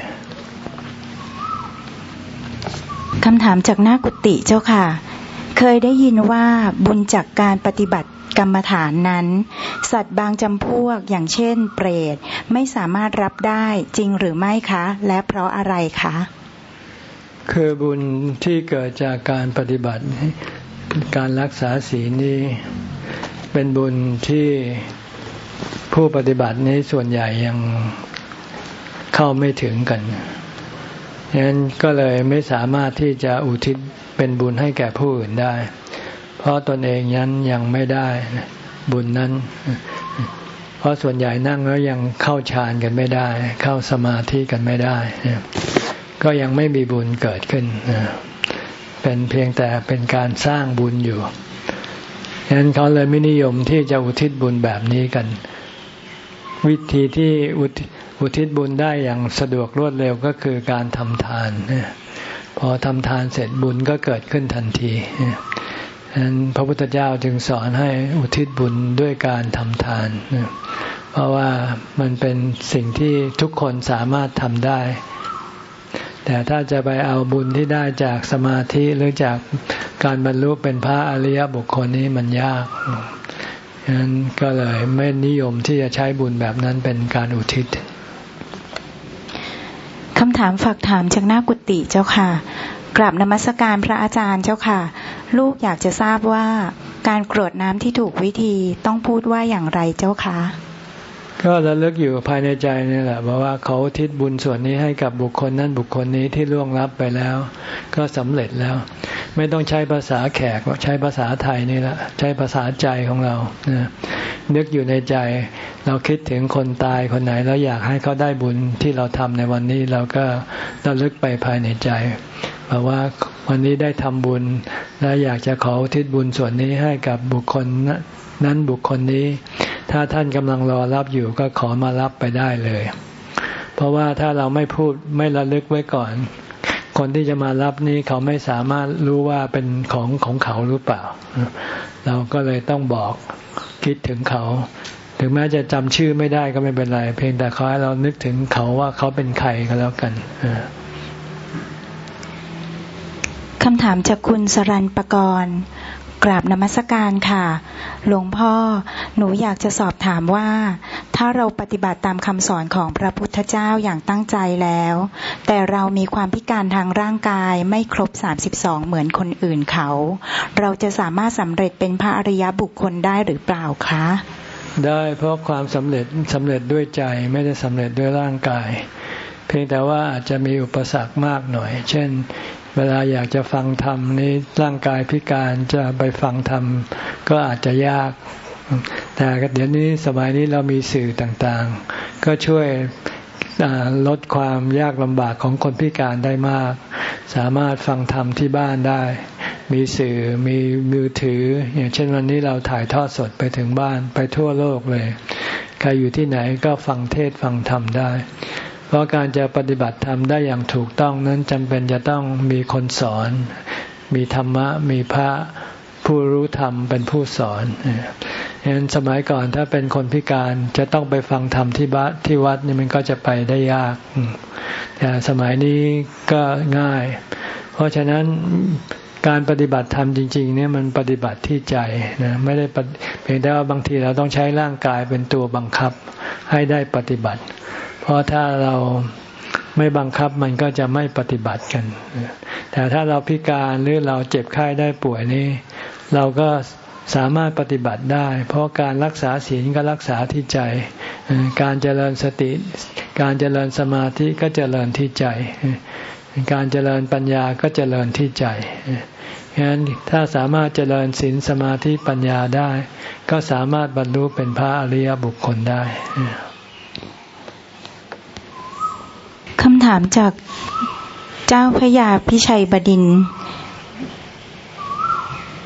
B: คำถามจากหน้ากุฏิเจ้าค่ะ เคยได้ยินว่าบุญจากการปฏิบัติ กรรมฐานนั้น สัตว์บางจำพวกอย่างเช่น เปรตไม่สามารถรับได้จริงหรือไม่คะ และเพราะอะไรคะ
A: คือบุญที่เกิดจากการปฏิบัติ การรักษาศีลนี้ เป็นบุญที่ผู้ปฏิบัตินี้ส่วนใหญ่ยังเข้าไม่ถึงกันฉะนั้นก็เลยไม่สามารถที่จะอุทิศเป็นบุญให้แก่ผู้อื่นได้ เพราะตนเองยันยังไม่ได้บุญนั้น เพราะส่วนใหญ่นั่งแล้วยังเข้าฌานกันไม่ได้ เข้าสมาธิกันไม่ได้ ก็ยังไม่มีบุญเกิดขึ้น เป็นเพียงแต่เป็นการสร้างบุญอยู่ฉะนั้นเขาเลยไม่นิยมที่จะอุทิศบุญแบบนี้กัน วิธีที่อุทิศบุญได้อย่างสะดวกรวดเร็วก็คือการทำทานพอทำทานเสร็จบุญก็เกิดขึ้นทันที พระพุทธเจ้าจึงสอนให้อุทิศบุญด้วยการทำทาน เพราะว่ามันเป็นสิ่งที่ทุกคนสามารถทำได้ แต่ถ้าจะไปเอาบุญที่ได้จากสมาธิหรือจากการบรรลุเป็นพระอริยบุคคลนี้มันยากฉะนั้นก็เลยไม่นิยมที่จะใช้บุญแบบนั้นเป็นการอุทิศ
B: คำถามฝากถามจากหน้ากุฏิเจ้าค่ะกราบนมัสการพระอาจารย์เจ้าค่ะ ลูกอยากจะทราบว่าการกรวดน้ำที่ถูกวิธีต้องพูดว่าอย่างไรเจ้าคะ
A: ก็ระลึกอยู่ภายในใจนี่แหละบอกว่าเขาทิศบุญส่วนนี้ให้กับบุคคลนั้นบุคคลนี้ที่ล่วงลับไปแล้ว ก็สำเร็จแล้ว ไม่ต้องใช้ภาษาแขกใช้ภาษาไทยนี่แหละใช้ภาษาใจของเรานึกอยู่ในใจ เราคิดถึงคนตายคนไหนแล้วอยากให้เขาได้บุญที่เราทำในวันนี้เราก็ระลึกไปภายในใจบอกว่าวันนี้ได้ทำบุญ และอยากจะขอทิศบุญส่วนนี้ให้กับบุคคลนั้นบุคคลนี้ ถ้าท่านกำลังรอรับอยู่ก็ขอมารับไปได้เลย เพราะว่าถ้าเราไม่พูดไม่ระลึกไว้ก่อน คนที่จะมารับนี้เขาไม่สามารถรู้ว่าเป็นของของเขาหรือเปล่า เราก็เลยต้องบอกคิดถึงเขา ถึงแม้จะจำชื่อไม่ได้ก็ไม่เป็นไร เพียงแต่ขอให้เรานึกถึงเขาว่าเขาเป็นใครก็แล้วกัน
B: คำถามจากคุณสรันปกรณ์ กราบนมัสการค่ะ หลวงพ่อ หนูอยากจะสอบถามว่า ถ้าเราปฏิบัติตามคำสอนของพระพุทธเจ้าอย่างตั้งใจแล้ว แต่เรามีความพิการทางร่างกายไม่ครบ 32 เหมือนคนอื่นเขา เราจะสามารถสำเร็จเป็นพระอริยบุคคลได้หรือเปล่าคะ
A: ได้เพราะความสำเร็จสำเร็จด้วยใจไม่ได้สำเร็จด้วยร่างกาย เพียงแต่ว่าอาจจะมีอุปสรรคมากหน่อย เช่น เวลาอยากจะฟังธรรมนี้ร่างกายพิการจะไปฟังธรรมก็อาจจะยาก แต่เดี๋ยวนี้สมัยนี้เรามีสื่อต่างๆ ก็ช่วยลดความยากลำบากของคนพิการได้มาก สามารถฟังธรรมที่บ้านได้ มีสื่อมีมือถือ อย่างเช่นวันนี้เราถ่ายทอดสดไปถึงบ้านไปทั่วโลกเลย ใครอยู่ที่ไหนก็ฟังเทศฟังธรรมได้ เพราะการจะปฏิบัติธรรมได้อย่างถูกต้องนั้นจำเป็นจะต้องมีคนสอน มีธรรมะ มีพระผู้รู้ธรรมเป็นผู้สอนฉะนั้นสมัยก่อนถ้าเป็นคนพิการจะต้องไปฟังธรรมที่บ้านที่วัดนี่มันก็จะไปได้ยาก แต่สมัยนี้ก็ง่าย เพราะฉะนั้นการปฏิบัติธรรมจริงๆเนี่ยมันปฏิบัติที่ใจนะไม่ได้เพียงแต่ว่าบางทีเราต้องใช้ร่างกายเป็นตัวบังคับให้ได้ปฏิบัติ ราะถ้าเราไม่บังคับมันก็จะไม่ปฏิบัติกัน แต่ถ้าเราพิการหรือเราเจ็บไข้ได้ป่วยนี้ เราก็สามารถปฏิบัติได้ เพราะการรักษาศีลก็รักษาที่ใจ การเจริญสติ การเจริญสมาธิก็เจริญที่ใจ การเจริญปัญญาก็เจริญที่ใจฉะนั้นถ้าสามารถเจริญศีลสมาธิปัญญาได้ ก็สามารถบรรลุเป็นพระอริยบุคคลได้
B: คำถามจากเจ้าพระยาพิชัยบดิน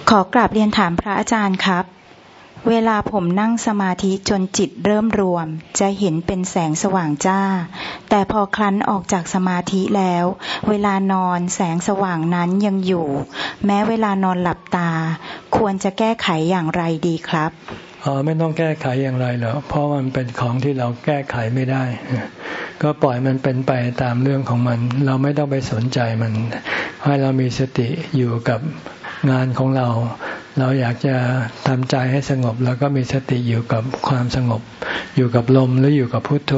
B: ขอกราบเรียนถามพระอาจารย์ครับ เวลาผมนั่งสมาธิจนจิตเริ่มรวม จะเห็นเป็นแสงสว่างจ้า แต่พอคลั้นออกจากสมาธิแล้ว เวลานอนแสงสว่างนั้นยังอยู่ แม้เวลานอนหลับตา ควรจะแก้ไขอย่างไรดีครับ
A: อ๋อไม่ต้องแก้ไขอย่างไรหรอกเพราะมันเป็นของที่เราแก้ไขไม่ได้ ก็ปล่อยมันเป็นไปตามเรื่องของมัน เราไม่ต้องไปสนใจมัน ให้เรามีสติอยู่กับงานของเรา เราอยากจะทำใจให้สงบ แล้วก็มีสติอยู่กับความสงบ อยู่กับลมหรืออยู่กับพุทโธ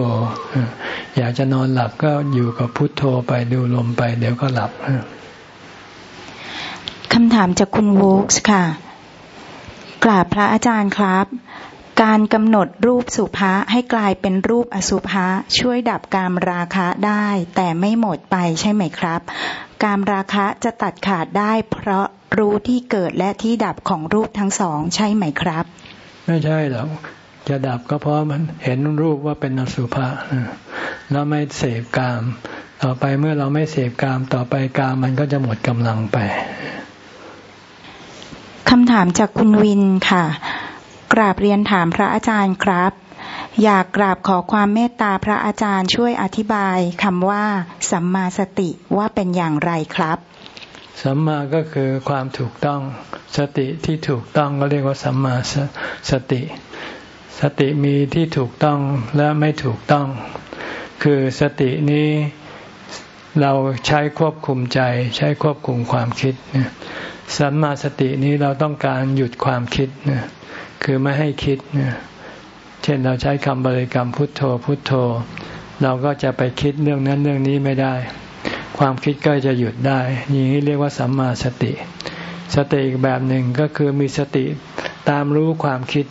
A: อยากจะนอนหลับก็อยู่กับพุทโธไปดูลมไป เดี๋ยวก็หลับ
B: คำถามจากคุณวูกส์ค่ะ กราบพระอาจารย์ครับ การกำหนดรูปสุภาให้กลายเป็นรูปอสุภะช่วยดับการราคะได้ แต่ไม่หมดไปใช่ไหมครับ การราคะจะตัดขาดได้เพราะรู้ที่เกิดและที่ดับของรูปทั้งสองใช่ไหมครับ
A: ไม่ใช่หรอกจะดับก็เพราะมันเห็นรูปว่าเป็นอสุภะแล้วไม่เสพกาม ต่อไปเมื่อเราไม่เสพกาม ต่อไปกามมันก็จะหมดกำลังไปำ
B: ถามจากคุณวินค่ะ กราบเรียนถามพระอาจารย์ครับ อยากกราบขอความเมตตาพระอาจารย์ช่วยอธิบายคำว่า สัมมาสติว่าเป็นอย่างไรครับ
A: สัมมาก็คือความถูกต้อง สติที่ถูกต้องก็เรียกว่าสัมมาสสติ สติมีที่ถูกต้องและไม่ถูกต้อง คือสตินี้เราใช้ควบคุมใจ ใช้ควบคุมความคิด สัมมาสตินี้เราต้องการหยุดความคิดนะคือไม่ให้คิดนะเช่นเราใช้คำบริกรรมพุทโธพุทโธ เราก็จะไปคิดเรื่องนั้นเรื่องนี้ไม่ได้ ความคิดก็จะหยุดได้อย่างนี้เรียกว่าสัมมาสติ สติอีกแบบหนึ่งก็คือมีสติตามรู้ความคิด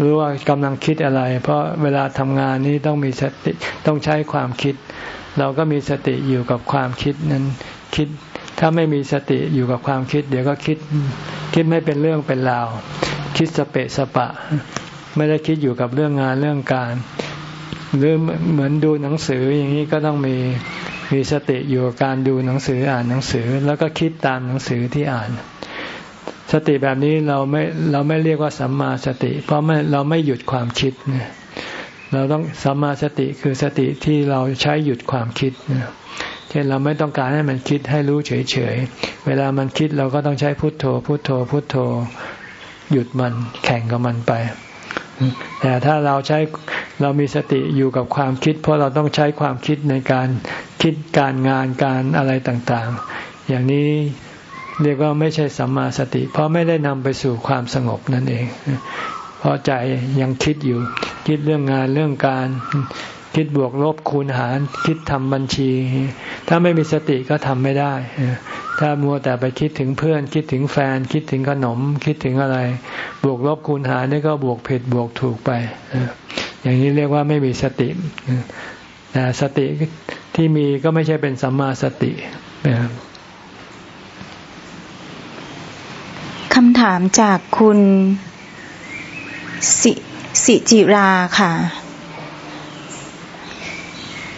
A: รู้ว่ากำลังคิดอะไร เพราะเวลาทำงานนี้ต้องมีสติต้องใช้ความคิด เราก็มีสติอยู่กับความคิดนั้นคิด ถ้าไม่มีสติอยู่กับความคิด เดี๋ยวก็คิดคิดไม่เป็นเรื่องเป็นราว คิดสเปะสปะ ไม่ได้คิดอยู่กับเรื่องงานเรื่องการ หรือเหมือนดูหนังสืออย่างนี้ก็ต้องมีมีสติอยู่กับการดูหนังสืออ่านหนังสือ แล้วก็คิดตามหนังสือที่อ่าน สติแบบนี้เราไม่เราไม่เรียกว่าสัมมาสติ เพราะไม่เราไม่หยุดความคิดเนี่ยเราต้องสัมมาสติคือสติที่เราใช้หยุดความคิด เช่นเราไม่ต้องการให้มันคิดให้รู้เฉยๆ เวลามันคิดเราก็ต้องใช้พุทโธ พุทโธ พุทโธ หยุดมันแข่งกับมันไป แต่ถ้าเราใช้เรามีสติอยู่กับความคิด เพราะเราต้องใช้ความคิดในการคิดการงานการอะไรต่างๆ อย่างนี้เรียกว่าไม่ใช่สัมมาสติ เพราะไม่ได้นำไปสู่ความสงบนั่นเอง เพราะใจยังคิดอยู่ คิดเรื่องงานเรื่องการ คิดบวกลบคูณหาร คิดทำบัญชี ถ้าไม่มีสติก็ทำไม่ได้ ถ้ามัวแต่ไปคิดถึงเพื่อน คิดถึงแฟน คิดถึงขนม คิดถึงอะไร บวกลบคูณหารนี่ก็บวกผิดบวกถูกไป อย่างนี้เรียกว่าไม่มีสติแต่สติที่มีก็ไม่ใช่เป็นสัมมาสติ
B: คำถามจากคุณสิสิจิราค่ะ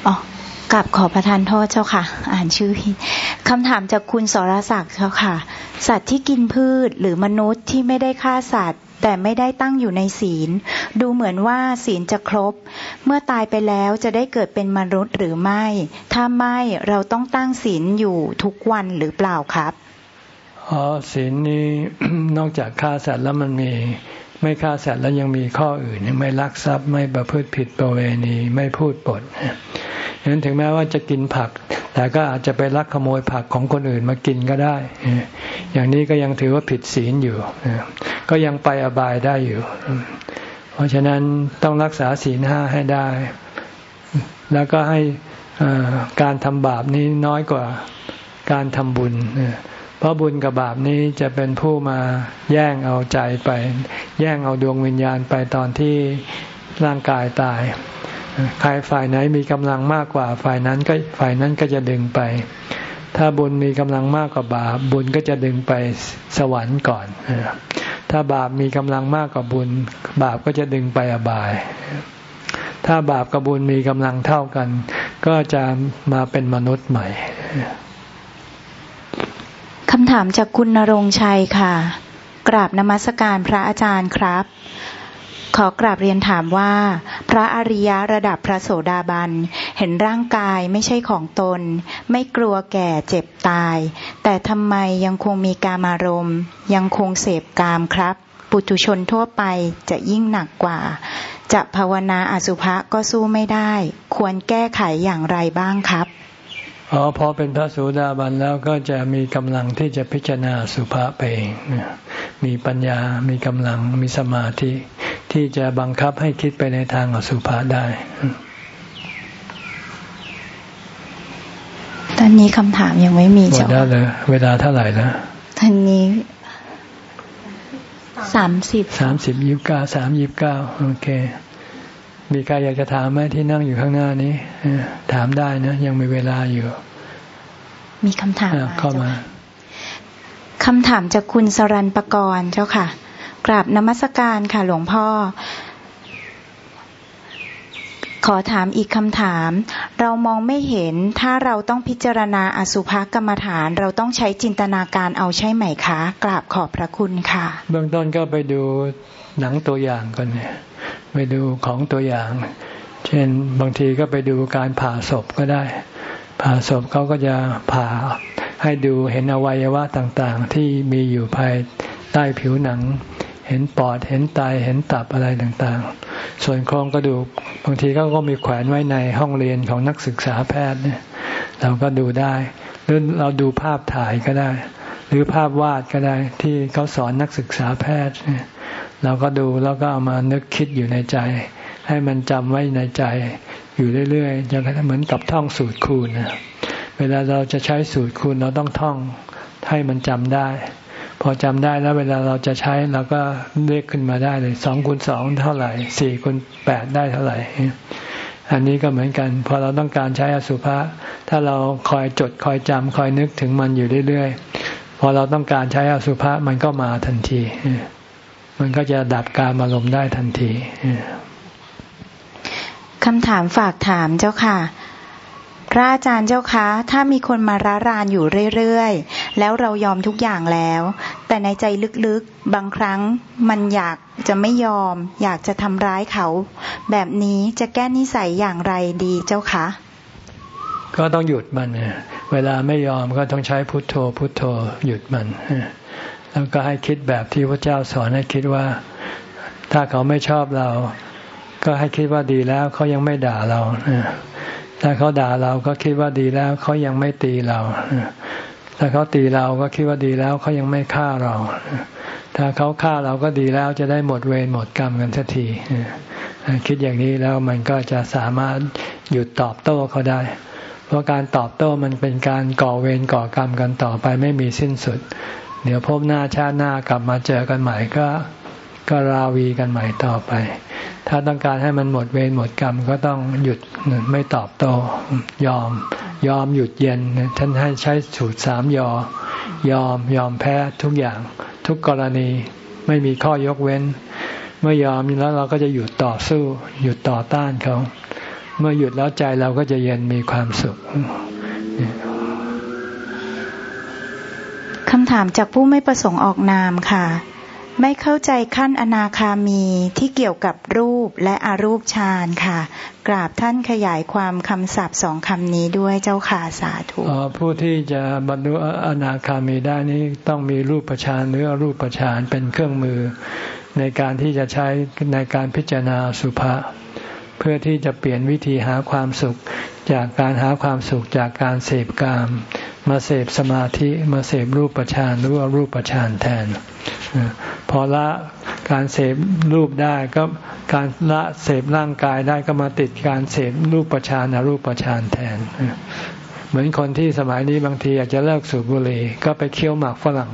B: อ๋อ กับขอประทานโทษเจ้าค่ะ อ่านชื่อผิดคำถามจากคุณสรศักดิ์เจ้าค่ะ สัตว์ที่กินพืชหรือมนุษย์ที่ไม่ได้ฆ่าสัตว์ แต่ไม่ได้ตั้งอยู่ในศีล ดูเหมือนว่าศีลจะครบ เมื่อตายไปแล้วจะได้เกิดเป็นมนุษย์หรือไม่ ถ้าไม่เราต้องตั้งศีลอยู่ทุกวันหรือเปล่าครับ
A: อ๋อศีลนี้นอกจากฆ่าสัตว์แล้วมันมี ไม่ฆ่าสัตว์แล้วยังมีข้ออื่น ไม่ลักทรัพย์ไม่ประพฤติผิดประเวณีไม่พูดปดฉะนั้นถึงแม้ว่าจะกินผัก แต่ก็อาจจะไปลักขโมยผักของคนอื่นมากินก็ได้ อย่างนี้ก็ยังถือว่าผิดศีลอยู่ ก็ยังไปอบายได้อยู่ เพราะฉะนั้นต้องรักษาศีลห้าให้ได้ แล้วก็ให้การทำบาปนี้น้อยกว่าการทำบุญ เพราะบุญกับบาปนี้จะเป็นผู้มาแย่งเอาใจไป แย่งเอาดวงวิญญาณไปตอนที่ร่างกายตาย ใครฝ่ายไหนมีกำลังมากกว่า ฝ่ายนั้นก็ฝ่ายนั้นก็จะดึงไป ถ้าบุญมีกำลังมากกว่าบาป บุญก็จะดึงไปสวรรค์ก่อน ถ้าบาปมีกำลังมากกว่าบุญ บาปก็จะดึงไปอบาย ถ้าบาปกับบุญมีกำลังเท่ากัน ก็จะมาเป็นมนุษย์ใหม่
B: คำถามจากคุณนรงชัยค่ะ กราบนมัสการพระอาจารย์ครับ ขอกราบเรียนถามว่า พระอริยะระดับพระโสดาบัน เห็นร่างกายไม่ใช่ของตน ไม่กลัวแก่เจ็บตาย แต่ทำไมยังคงมีกามารมณ์ ยังคงเสพกามครับ ปุถุชนทั่วไปจะยิ่งหนักกว่า จะภาวนาอสุภะก็สู้ไม่ได้ ควรแก้ไขอย่างไรบ้างครับ
A: อ๋อพอเป็นพระสุดาบันแล้วก็จะมีกำลังที่จะพิจารณาสุภาษไปเองมีปัญญา มีกำลัง มีสมาธิ ที่จะบังคับให้คิดไปในทางอสุภะได้
B: ตอนนี้คำถามยังไม่มี
A: จ้าหมดแล้วเลยเวลาเท่าไหร่แล้ว
B: ตอนนี้สามสิบ
A: สามสิบยิบเก้าสามยิบเก้าโอเค มีใครอยากจะถามไหมที่นั่งอยู่ข้างหน้านี้ถามได้นะ ยังมีเวลาอยู่
B: มีคำถาม
A: เข้ามา
B: คำถามจากคุณสรันปกรณ์เจ้าค่ะ กราบนมัสการค่ะหลวงพ่อ ขอถามอีกคำถาม เรามองไม่เห็นถ้าเราต้องพิจารณาอสุภกรรมฐาน เราต้องใช้จินตนาการเอาใช่ไหมคะ กราบขอบพระคุณค่ะ
A: เบื้องต้นก็ไปดูหนังตัวอย่างก่อนเนี่ย ไปดูของตัวอย่าง เช่นบางทีก็ไปดูการผ่าศพก็ได้ ผ่าศพเขาก็จะผ่าให้ดูเห็นอวัยวะต่างๆ ที่มีอยู่ภายใต้ผิวหนัง เห็นปอดเห็นไตเห็นตับอะไรต่างๆ ส่วนโครงกระดูกบางทีเขาก็มีแขวนไว้ในห้องเรียนของนักศึกษาแพทย์เนี่ยเราก็ดูได้ หรือเราดูภาพถ่ายก็ได้ หรือภาพวาดก็ได้ที่เขาสอนนักศึกษาแพทย์เนี่ย เราก็ดูแล้วก็เอามานึกคิดอยู่ในใจ ให้มันจำไว้ในใจ อยู่เรื่อยๆจะเหมือนกับท่องสูตรคูณนะเวลาเราจะใช้สูตรคูณเราต้องท่องให้มันจำได้ พอจำได้แล้วเวลาเราจะใช้เราก็เลขขึ้นมาได้เลยสองคูณสองเท่าไหร่สี่คูณแปดได้เท่าไหร่อันนี้ก็เหมือนกัน พอเราต้องการใช้อสุภะถ้าเราคอยจดคอยจำคอยนึกถึงมันอยู่เรื่อยๆ พอเราต้องการใช้อสุภะมันก็มาทันที มันก็จะดับการอารมณ์ได้ทันที
B: คำถามฝากถามเจ้าค่ะ พระอาจารย์เจ้าคะ ถ้ามีคนมาร้ารานอยู่เรื่อยๆ แล้วเรายอมทุกอย่างแล้ว แต่ในใจลึกๆ บางครั้งมันอยากจะไม่ยอม อยากจะทำร้ายเขา แบบนี้จะแก้นิสัยอย่างไรดีเจ้าคะ
A: ก็ต้องหยุดมัน เวลาไม่ยอมก็ต้องใช้พุทโธพุทโธหยุดมัน แล้วก็ให้คิดแบบที่พระเจ้าสอนให้คิดว่า ถ้าเขาไม่ชอบเรา ก็ให้คิดว่าดีแล้วเขายังไม่ด่าเราถ้าเขาด่าเราก็คิดว่าดีแล้วเขายังไม่ตีเราถ้าเขาตีเราก็คิดว่าดีแล้วเขายังไม่ฆ่าเรา ถ้าเขาฆ่าเราก็ดีแล้วจะได้หมดเวรหมดกรรมกันสักทีคิดอย่างนี้แล้วมันก็จะสามารถหยุดตอบโต้เขาได้ เพราะการตอบโต้มันเป็นการก่อเวรก่อกรรมกันต่อไปไม่มีสิ้นสุด เดี๋ยวพบหน้าชาติหน้ากลับมาเจอกันใหม่ก็ก็ราวีกันใหม่ต่อไป ถ้าต้องการให้มันหมดเวรหมดกรรมก็ต้องหยุดไม่ตอบโต้ยอม ยอมหยุดเย็นท่านให้ใช้สูตรสามยอ ยอมยอมแพ้ทุกอย่าง ทุกกรณีไม่มีข้อยกเว้น เมื่อยอมแล้วเราก็จะหยุดต่อสู้ หยุดต่อต้านเขา เมื่อหยุดแล้วใจเราก็จะเย็นมีความสุข
B: คำถามจากผู้ไม่ประสงค์ออกนามค่ะ ไม่เข้าใจขั้นอนาคามีที่เกี่ยวกับรูปและอารูปฌานค่ะ กราบท่านขยายความคำศัพท์สองคำนี้ด้วยเจ้าค่ะสาธุ
A: ผู้ที่จะบรรลุอนาคามีได้นี้ต้องมีรูปฌานหรืออรูปฌานเป็นเครื่องมือ ในการที่จะใช้ในการพิจารณาสุภาษ เพื่อที่จะเปลี่ยนวิธีหาความสุข จากการหาความสุขจากการเสพกาม มาเสพสมาธิมาเสพรูปฌานหรือว่ารูปฌานแทน พอละการเสพรูปได้ก็การละเสพร่างกายได้ก็มาติดการเสพรูปประชานรูปประชานแทนเหมือนคนที่สมัยนี้บางทีอยากจะเลิกสูบบุหรี่ก็ไปเคี้ยวหมากฝรั่ง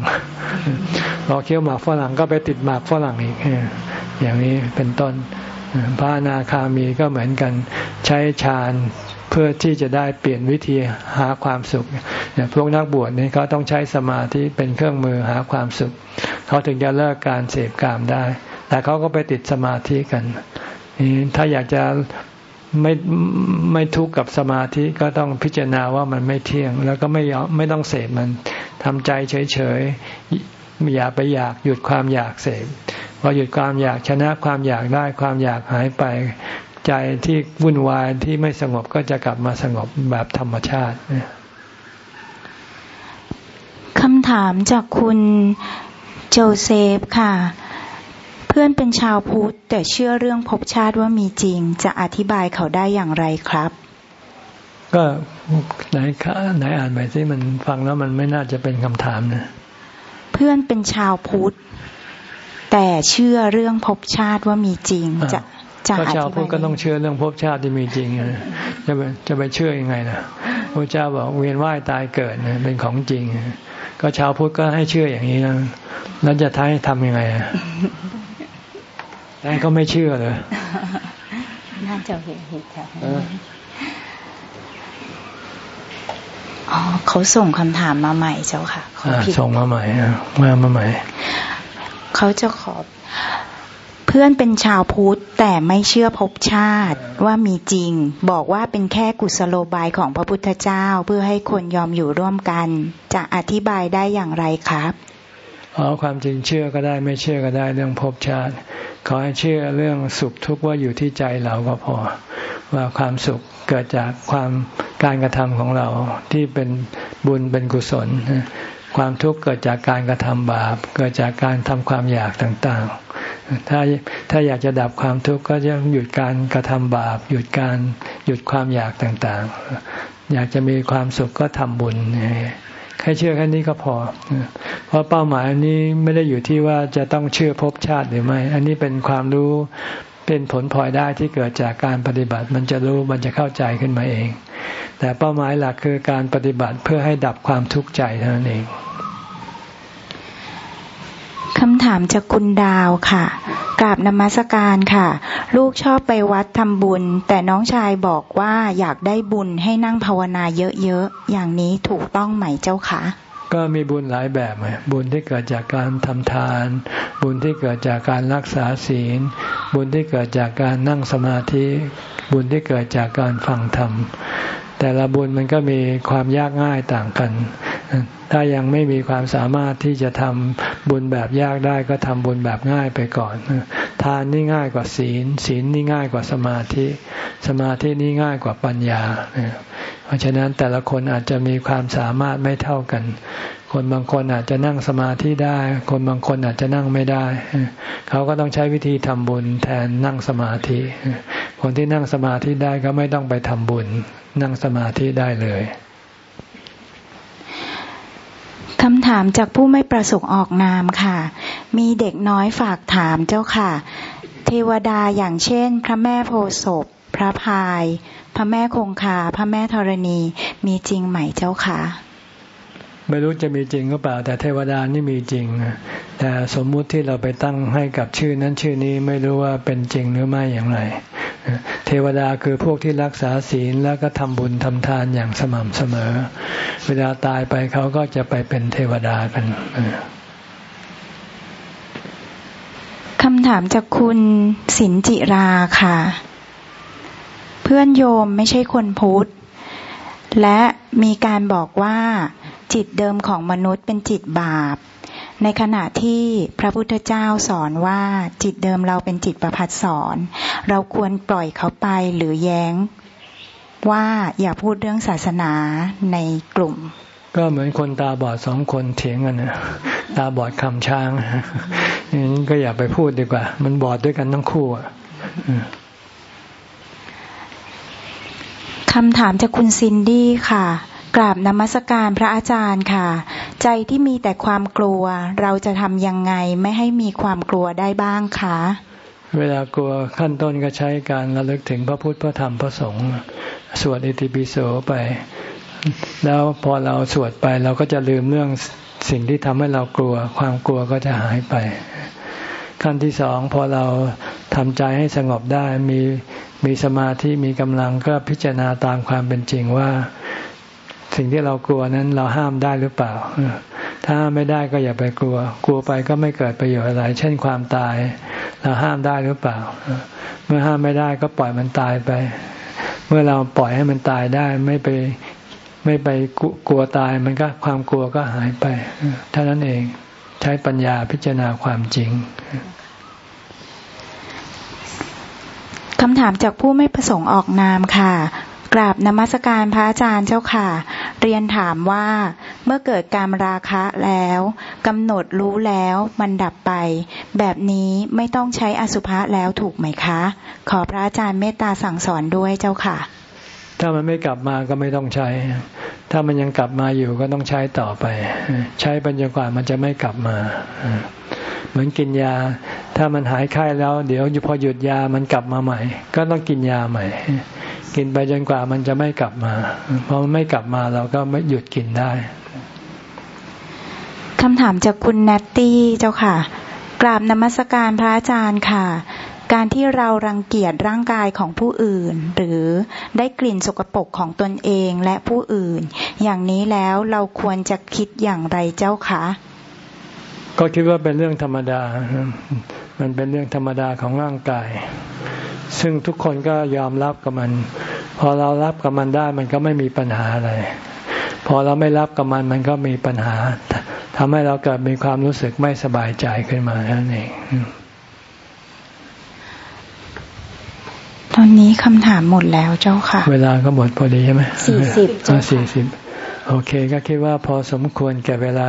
A: พอเคี้ยวหมากฝรั่งก็ไปติดหมากฝรั่งอีกอย่างนี้เป็นต้น พระนาคามีก็เหมือนกันใช้ฌานเพื่อที่จะได้เปลี่ยนวิธีหาความสุขเนี่ยพวกนักบวชนี่เขาต้องใช้สมาธิเป็นเครื่องมือหาความสุข เขาถึงจะเลิกการเสพกามได้ แต่เขาก็ไปติดสมาธิกัน ถ้าอยากจะไม่ไม่ทุกข์กับสมาธิก็ต้องพิจารณาว่ามันไม่เที่ยง แล้วก็ไม่ยอมไม่ต้องเสพมันทำใจเฉยๆอย่าไปอยากหยุดความอยากเสพ พอหยุดความอยากชนะความอยากได้ความอยากหายไป ใจที่วุ่นวายที่ไม่สงบก็จะกลับมาสงบแบบธรรมชาติ
B: คำถามจากคุณโจเซฟค่ะ เพื่อนเป็นชาวพุทธแต่เชื่อเรื่องภพชาติว่ามีจริง จะอธิบายเขาได้อย่างไรครับ
A: ก็ไหนไหนอ่านไปสิมันฟังแล้วมันไม่น่าจะเป็นคำถามนะ
B: เพื่อนเป็นชาวพุทธ แต่เชื่อเรื่องภพชาติว่ามีจริงจะ
A: จะอธิบายชาวพุทธก็ต้องเชื่อเรื่องภพชาติที่มีจริงจะไปจะไปเชื่อยังไงนะพระเจ้าบอกเวียนว่ายตายเกิดเป็นของจริง ก็ชาวพุทธก็ให้เชื่ออย่างนี้นะแล้วจะท้ายทำยังไงอะแต่ก็ไม่เชื่อเลย
B: น่าจะเห็นเหตุการณ์อ๋อเขาส่งคำถามมาใหม่เจ้าค่ะ
A: เขาส่งมาใหม่มามาใหม่
B: เขาจะขอ เพื่อนเป็นชาวพุทธแต่ไม่เชื่อภพชาติว่ามีจริง บอกว่าเป็นแค่กุศโลบายของพระพุทธเจ้าเพื่อให้คนยอมอยู่ร่วมกัน จะอธิบายได้อย่างไรครับ
A: อ๋อความจริงเชื่อก็ได้ไม่เชื่อก็ได้เรื่องภพชาติ ขอให้เชื่อเรื่องสุขทุกข์ว่าอยู่ที่ใจเราก็พอ ว่าความสุขเกิดจากความการกระทำของเราที่เป็นบุญเป็นกุศล ความทุกข์เกิดจากการกระทำบาป เกิดจากการทำความอยากต่างๆ ถ้าถ้าอยากจะดับความทุกข์ก็จะหยุดการกระทำบาป หยุดการหยุดความอยากต่างๆ อยากจะมีความสุขก็ทำบุญแค่เชื่อแค่นี้ก็พอ เพราะเป้าหมายอันนี้ไม่ได้อยู่ที่ว่าจะต้องเชื่อภพชาติหรือไม่ อันนี้เป็นความรู้ เป็นผลพลอยได้ที่เกิดจากการปฏิบัติ มันจะรู้มันจะเข้าใจขึ้นมาเอง แต่เป้าหมายหลักคือการปฏิบัติเพื่อให้ดับความทุกข์ใจเท่านั้นเอง
B: คำถามจากคุณดาวค่ะ กราบนมัสการค่ะ ลูกชอบไปวัดทำบุญ แต่น้องชายบอกว่าอยากได้บุญให้นั่งภาวนาเยอะๆ อย่างนี้ถูกต้องไหมเจ้าคะ
A: ก็มีบุญหลายแบบบุญที่เกิดจากการทำทาน บุญที่เกิดจากการรักษาศีล บุญที่เกิดจากการนั่งสมาธิ บุญที่เกิดจากการฟังธรรม แต่ละบุญมันก็มีความยากง่ายต่างกัน ถ้ายังไม่มีความสามารถที่จะทำบุญแบบยากได้ก็ทำบุญแบบง่ายไปก่อน ทานนี่ง่ายกว่าศีล ศีลนี่ง่ายกว่าสมาธิ สมาธินี่ง่ายกว่าปัญญา เพราะฉะนั้นแต่ละคนอาจจะมีความสามารถไม่เท่ากัน คนบางคนอาจจะนั่งสมาธิได้ คนบางคนอาจจะนั่งไม่ได้ เขาก็ต้องใช้วิธีทำบุญแทนนั่งสมาธิ คนที่นั่งสมาธิได้ก็ไม่ต้องไปทำบุญ นั่งสมาธิได้เลย
B: คำถามจากผู้ไม่ประสงค์ออกนามค่ะ มีเด็กน้อยฝากถามเจ้าค่ะ เทวดาอย่างเช่น พระแม่โพศพพระพาย พระแม่คงคา พระแม่ธรณีมีจริงไหมเจ้าค่ะ
A: ไม่รู้จะมีจริงก็เปล่า แต่เทวดานี่มีจริงแต่สมมุติที่เราไปตั้งให้กับชื่อนั้นชื่อนี้ไม่รู้ว่าเป็นจริงหรือไม่อย่างไร เทวดาคือพวกที่รักษาศีลแล้วก็ทำบุญทำทานอย่างสม่ำเสมอ เวลาตายไปเขาก็จะไปเป็นเทวดากัน
B: คำถามจากคุณสินจิราค่ะ เพื่อนโยมไม่ใช่คนพุทธ และมีการบอกว่าจิตเดิมของมนุษย์เป็นจิตบาป ในขณะที่พระพุทธเจ้าสอนว่าจิตเดิมเราเป็นจิตประพัดสอน เราควรปล่อยเขาไปหรือแย้ง ว่าอย่าพูดเรื่องศาสนาในกลุ่ม
A: ก็เหมือนคนตาบอดสองคนเถียงกันนะตาบอดคำช้างนี่ก็อย่าไปพูดดีกว่า มันบอดด้วยกันทั้งคู่อะ
B: คำถามจากคุณซินดี้ค่ะ กราบนมัสการพระอาจารย์ค่ะ ใจที่มีแต่ความกลัว เราจะทำยังไงไม่ให้มีความกลัวได้บ้างคะ
A: เวลากลัวขั้นต้นก็ใช้การระลึกถึงพระพุทธพระธรรมพระสงฆ์สวดอิติปิโสไป แล้วพอเราสวดไปเราก็จะลืมเรื่องสิ่งที่ทำให้เรากลัว ความกลัวก็จะหายไป ขั้นที่สองพอเราทำใจให้สงบได้มี มีสมาธิมีกำลังก็พิจารณาตามความเป็นจริงว่า สิ่งที่เรากลัวนั้นเราห้ามได้หรือเปล่า ถ้าไม่ได้ก็อย่าไปกลัว กลัวไปก็ไม่เกิดประโยชน์อะไร เช่นความตาย เราห้ามได้หรือเปล่า เมื่อห้ามไม่ได้ก็ปล่อยมันตายไป เมื่อเราปล่อยให้มันตายได้ไม่ไปไม่ไปกลัวตายมันก็ความกลัวก็หายไปเท่านั้นเองใช้ปัญญาพิจารณาความจริง
B: คำถามจากผู้ไม่ประสงค์ออกนามค่ะ กราบนมัสการพระอาจารย์เจ้าค่ะ เรียนถามว่าเมื่อเกิดการราคะแล้วกำหนดรู้แล้วมันดับไป แบบนี้ไม่ต้องใช้อสุภะแล้วถูกไหมคะ ขอพระอาจารย์เมตตาสั่งสอนด้วยเจ้าค่ะ
A: ถ้ามันไม่กลับมาก็ไม่ต้องใช้ ถ้ามันยังกลับมาอยู่ก็ต้องใช้ต่อไป ใช้ปัญญากว่ามันจะไม่กลับมา เหมือนกินยา ถ้ามันหายไข้แล้ว เดี๋ยวพอหยุดยามันกลับมาใหม่ ก็ต้องกินยาใหม่ กินไปจนกว่ามันจะไม่กลับมาพอมันไม่กลับมาเราก็ไม่หยุดกินได้
B: คำถามจากคุณแนตตี้เจ้าค่ะ กราบนมัสการพระอาจารย์ค่ะ การที่เรารังเกียจร่างกายของผู้อื่น หรือได้กลิ่นสกปรกของตนเองและผู้อื่น อย่างนี้แล้วเราควรจะคิดอย่างไรเจ้าคะ
A: ก็คิดว่าเป็นเรื่องธรรมดา มันเป็นเรื่องธรรมดาของร่างกาย ซึ่งทุกคนก็ยอมรับกับมัน พอเรารับกับมันได้มันก็ไม่มีปัญหาอะไร พอเราไม่รับกับมันมันก็มีปัญหาทำให้เราเกิดมีความรู้สึกไม่สบายใจขึ้นมานั่นเอง
B: ตอนนี้คำถามหมดแล้วเจ้าค่ะ
A: เวลาก็หมดพอดีใช่ไหม
B: สี่สิบเจ้า
A: ค่ะสี่สิบ โอเค ก็คิดว่าพอสมควรแก่เวลา